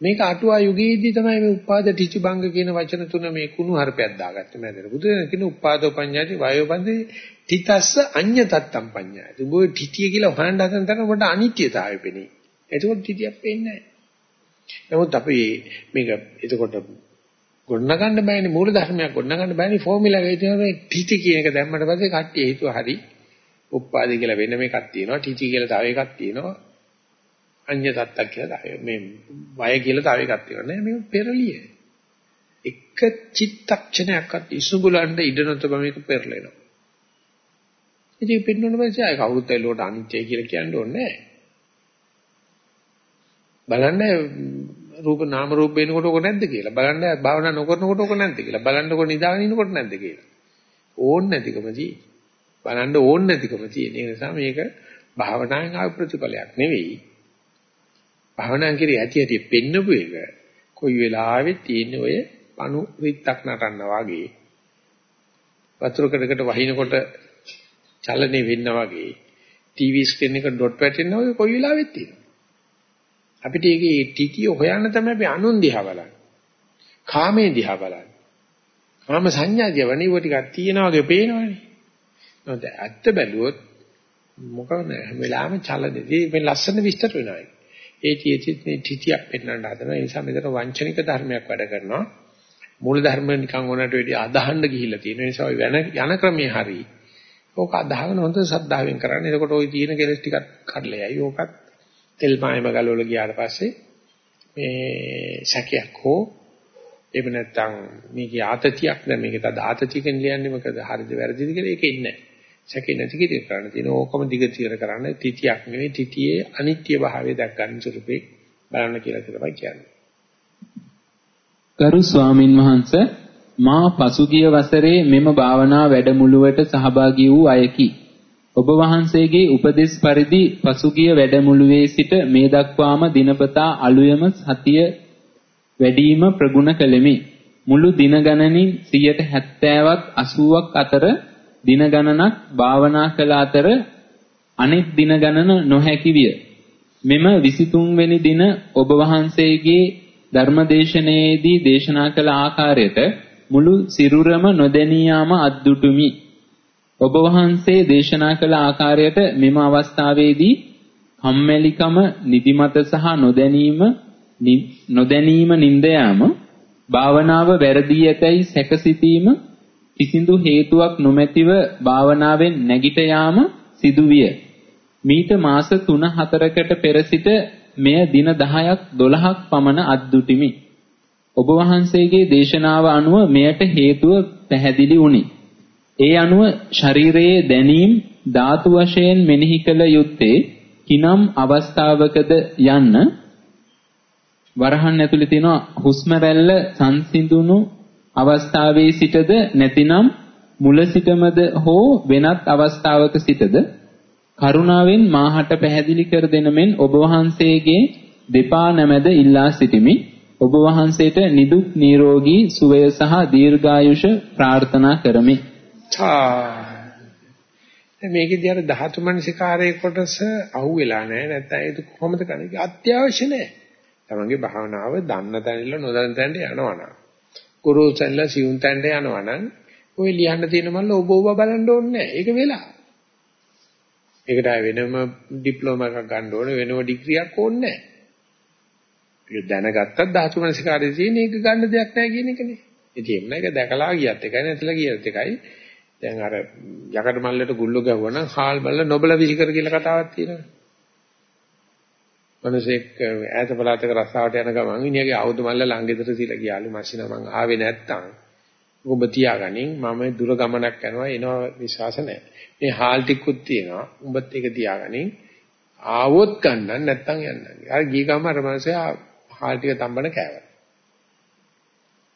Speaker 1: මේක අටුවා යුගයේදී තමයි මේ උපාද ටිචුබංග කියන වචන තුන මේ කුණු හර්පයක් දාගත්තේ මැදට. බුදුරජාණන් කියන උපාදෝ පඤ්ඤාති වයෝබන්දේ තිතස්ස අඤ්ඤතත්තම් පඤ්ඤාති. උඹ ටිටිය කියලා හොයන්න හදන තරම ඔබට අනිත්‍යතාවය පෙනේ. එතකොට ටිටියක් පේන්නේ නැහැ. නමුත් අපි මේක එතකොට ගොඩනගන්න බෑනේ මූල ධර්මයක් ගොඩනගන්න බෑනේ ෆෝමියුලා එකේ තියෙන මේ ටිටි කියන එක දැම්මට පස්සේ කට්ටිය හිතුවා හරි උපාදි කියලා වෙනම එකක් තියෙනවා ටිටි කියලා තව එකක් තියෙනවා අඤ්‍ය තත්තක් කියලා මේ වය කියලා තව එකක් තියෙනවා. නෑ මේ පෙරලිය. එක චිත්තක්ෂණයක්වත් ඉසුඹලන්න ඉඩ නැතව මේක පෙරලෙනවා. ඉතින් පින්නොන පස්සේ ආය කවුරුත් එලොට අනිත්‍ය කියලා කියන්න ඕනේ බලන්න රූප නාම රූප වෙනකොට ඔක නැද්ද කියලා. බලන්න භාවනා නොකරනකොට ඔක නැද්ද කියලා. බලන්නකොට නිදාගෙන ඉන්නකොට නැද්ද කියලා. ඕන් නැතිකමදී බලන්න ඕන නැතිකම තියෙන. ඒ නිසා මේක භාවනාවෙන් ආව ප්‍රතිඵලයක් නෙවෙයි. භාවනාන් කිරි ඇති ඇති පෙන්නපු එක කොයි වෙලාවෙත් තියෙන්නේ ඔය පණු රිත්තක් නටන්න වගේ. වතුර කඩකට වහිනකොට චලනේ වෙන්න වගේ ටීවී ස්ක්‍රීන් එක ඩොට් වැටෙන්න වගේ කොයි වෙලාවෙත් තියෙනවා. අපිට ඒකේ ටිකිය හොයන්න තමයි අපි අනුන් දිහා බලන්නේ. කාමේ දිහා බලන්නේ. කාම සංඥා දිහා වනිව ටිකක් තියෙනා වගේ පේනවනේ. නේද? ඇත්ත බැලුවොත් මොකද හැම වෙලාවෙම චලනදී මේ ලස්සන විස්තර වෙනවා. ඒ තියෙච්ච මේ තිතියක් පෙන්වන්න හදනවා. ඒ නිසා මෙතන වංචනික ධර්මයක් වැඩ කරනවා. මූල ධර්ම නිකන් ඕනට වෙඩි අදහන්න ගිහිල්ලා තියෙන නිසා ඔය වෙන යන ක්‍රමයේ හරි. ඕක අදහගෙන හොඳ සද්ධාවෙන් කරන්න. එතකොට ওই තියෙන කෙලස් ටිකක් කඩලෙයි. ඕකත් තෙල් මායම ගලවල ගියාට පස්සේ මේ සැකයක් හෝ එහෙම නැත්නම් මේකේ ආතතියක් දැන් මේක තද ආතතියකින් ලියන්නේ මොකද හරිද වැරදිද කියලා ඒක ඉන්නේ නැහැ. සැකේ නැති කිරිය කරන්න තියෙන ඕකම දිග තියර කරන්න තිතියක් නෙවෙයි තිතියේ අනිත්‍ය භාවය දැක් ගන්න සුළුපේ බලන්න කියලා තමයි කියන්නේ.
Speaker 2: ගරු ස්වාමින් වහන්සේ මා පසුගිය වසරේ මෙම භාවනා වැඩමුළුවට සහභාගී වූ අයකි. ඔබ වහන්සේගේ උපදෙස් පරිදි පසුගිය වැඩමුළුවේ සිට මේ දක්වාම දිනපතා අලුයම සතිය වැඩිම ප්‍රගුණ කළෙමි. මුළු දින ගණනින් 70ක් 80ක් අතර දින ගණනක් භාවනා කළ අතර අනෙක් දින ගණන නොහැකි විය. මෙම 23 වෙනි දින ඔබ වහන්සේගේ ධර්මදේශනයේදී දේශනා කළ ආකාරයට මුළු සිරුරම නොදැනී යාම අද්දුටුමි. ඔබ වහන්සේ දේශනා කළ ආකාරයට මෙම අවස්ථාවේදී කම්මැලිකම, නිදිමත සහ නොදැනීම නොදැනීම නින්ද යාම භාවනාව වැරදි ඇතැයි සැකසිතීම කිසිදු හේතුවක් නොමැතිව භාවනාවෙන් නැගිට යාම සිදුවිය. මීට මාස 3-4කට පෙර සිට මෙය දින 10ක් 12ක් පමණ අද්දුටිමි. ඔබ වහන්සේගේ දේශනාව අනුව මෙයට හේතුව පැහැදිලි වුණි. ඒ අනුව ශරීරයේ දැනීම් ධාතු වශයෙන් මෙනෙහි කළ යුත්තේ කිනම් අවස්ථාවකද යන්න වරහන් ඇතුලේ තියෙනවා හුස්ම රැල්ල සංසිඳුණු අවස්ථාවේ සිටද නැතිනම් මුල සිටමද හෝ වෙනත් අවස්ථාවක සිටද කරුණාවෙන් මාහට පැහැදිලි කර දෙන මෙන් ඔබ වහන්සේගේ දෙපා නැමැද ඉල්ලා සිටිමි. ඔබ වහන්සේට නිදුක් නිරෝගී සුවය සහ දීර්ඝායුෂ ප්‍රාර්ථනා කරමි.
Speaker 1: මේකේදී අර ධාතු මනසිකාරයේ කොටස අහුවෙලා නැහැ නැත්නම් ඒක කොහොමද කරන්නේ? අත්‍යවශ්‍ය නැහැ. තමන්ගේ භාවනාව දන්න තැනilla නොදන්න තැනට යනවනම් ගුරුසල්ලා සිවුන් තැනට යනවනම් ඔය ලියන්න තියෙන මල්ල ඔබ ඔබ බලන්න ඕනේ නැහැ. ඒක වෙලා. ඒකට වෙනම ඩිප්ලෝමා එකක් ගන්න ඕනේ වෙනම ඩිග්‍රියක් ඕනේ නැහැ. ඒක දැනගත්තත් ධාතු මනසිකාරයේ තියෙන එක ගන්න දෙයක් නැහැ කියන එකනේ. ඉතින් එන්න එක දැකලා ගියත් එකයි නැතිලා ගියත් එකයි. දැන් අර යකඩ මල්ලට ගුල්ල ගැවුවා නම් හාල් බල්ල නොබල විහිකර කියලා කතාවක් තියෙනවා. මිනිසෙක් ඈත පළාතක රස්සාවට යන ගමන් මිනිහගේ ආයුධ මල්ල ළඟ ගෙදර තියලා ගියාලු මැෂින මං ආවේ නැත්තම් ඔබ තියාගනින් මම දුර ගමනක් යනවා එනවා විශ්වාස නැහැ. මේ හාල් ටිකුත් තියෙනවා. උඹත් ඒක තියාගනින්. ආවොත් ගන්නන් නැත්තම් යන්න. අර ගිය ගම අර මනුස්සයා හාල් ටික තම්බන කෑවා.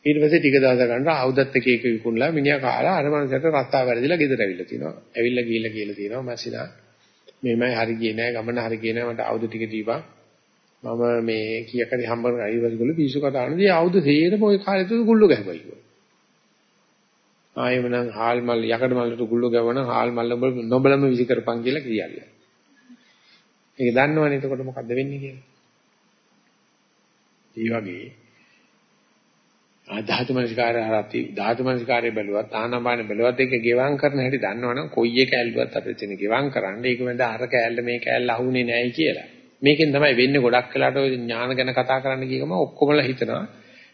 Speaker 1: ඊට පස්සේ ටික දවසක් ගන්න ආයුධත් එක එක විකුණලා මිනිහා කාලා අර මනුස්සයාට රස්තාව වැරදිලා ගෙදර ඇවිල්ලා තිනවා. ඇවිල්ලා ගිහිල්ලා කියලා තියෙනවා මැෂිනා මේමයි හරි ගියේ නෑ ගමන හරි ගියේ නෑ මට ආයුධ ටික දීපන්. මම මේ කීයක් හරි හම්බ කරගෙන අයිවස්ගොල්ල පිස්සු කතා කරනදී ආයුධ සේරම ওই කාලේ තුල ගුල්ල ගැහුවා කිව්වා. ආයෙම නම් හාල් මල් යකඩ මල්ලට ගුල්ල ගැවන හාල් මල්ල නොබලම විසි කරපන් කියලා කියාලියා. ඒක දන්නවනේ එතකොට මොකද්ද වෙන්නේ කියලා. ඒ වගේ ආධාතු මනසිකාරය හරති ධාතු මනසිකාරය බැලුවත් ආනාපාන බැලුවත් ඒක ගෙවම් කරන හැටි දන්නවනම් කොයි එක ඇල්ලුවත් අපිට තියෙන ගෙවම් කරන්න ඒක මැද අර කෑල්ල මේ කෑල්ල අහුනේ නැයි කියලා. මේකෙන් තමයි වෙන්නේ ගොඩක් වෙලාට ඔය ඥාන ගැන කතා කරන්න ගියම ඔක්කොමලා හිතනවා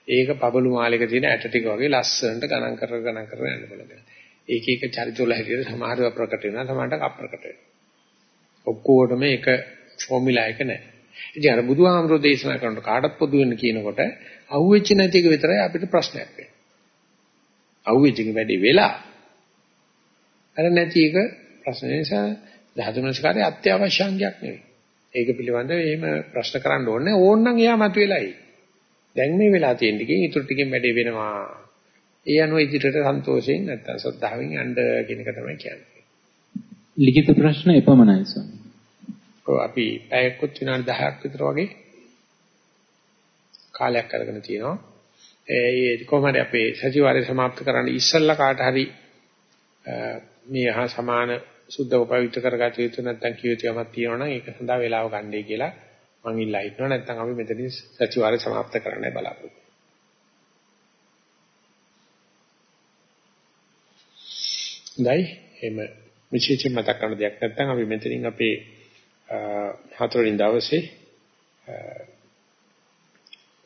Speaker 1: ඒක පබළු මාලයක තියෙන ඇට ටික වගේ ලස්සනට ගණන් කර ගණන් කර යන්න බලන්න. ඒක එක චරිතවල හැටියට සමහරව ප්‍රකට වෙනවා සමහරට අප්‍රකට වෙනවා. ඔක්කොටම එක ෆෝමියුලා එක නැහැ. ඉතින් අර බුදුහාමරෝ දේශනා කරනකොට කාටත් පොදු වෙන්න කියනකොට අහුවෙච්ච නැති එක විතරයි අපිට ප්‍රශ්නයක් වෙන්නේ. අහුවෙච්ච එක වැඩි වෙලා අර නැති එක ප්‍රශ්න නිසා ධාතුමනස්කාරයේ අත්‍යවශ්‍ය අංගයක් නෙවෙයි. ඒක පිළිබඳව එහෙම ප්‍රශ්න කරන්න ඕනේ ඕන්නම් එයා මතුවෙලා එයි. දැන් මේ වෙලා තියෙන ටිකේ ඊටු ටිකෙන් වැඩේ වෙනවා. ඒ අනුව ඉදිරියට සන්තෝෂයෙන් නැත්තම් සද්ධාවෙන් යන්න කියන එක තමයි කියන්නේ.
Speaker 2: ලිඛිත ප්‍රශ්න එපමණයි ස්වාමී.
Speaker 1: ඔව් අපි පැයකොත් විනාඩි 10ක් විතර වගේ කාලයක් අරගෙන තියෙනවා. ඒ කොහොමද අපේ සතිವಾರය સમાપ્ત කරන්න ඉස්සෙල්ලා කාට හරි මේ හා සමාන සුද්ධව පවිත්‍ර කරගත යුතු නැත්නම් කිය යුතු යමක් තියෙනවා නම් ඒක සඳහා වේලාව ගන්නයි කියලා මම ඉල්ලා ඉන්නවා නැත්නම් අපි මෙතනින් සතිವಾರය સમાપ્ત කරන්නයි බලාපොරොත්තු වෙන්නේ. එහෙම විශේෂයෙන් මතක් කරන දෙයක් නැත්නම් අපි මෙතනින් අපේ හතරවෙනි දවසේ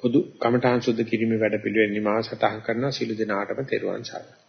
Speaker 1: පොදු කමඨාන් සුද්ධ කිරීමේ වැඩ පිළිවෙල නිමාව සටහන් කරන සිළු දිනාටම තෙරුවන් සරණයි.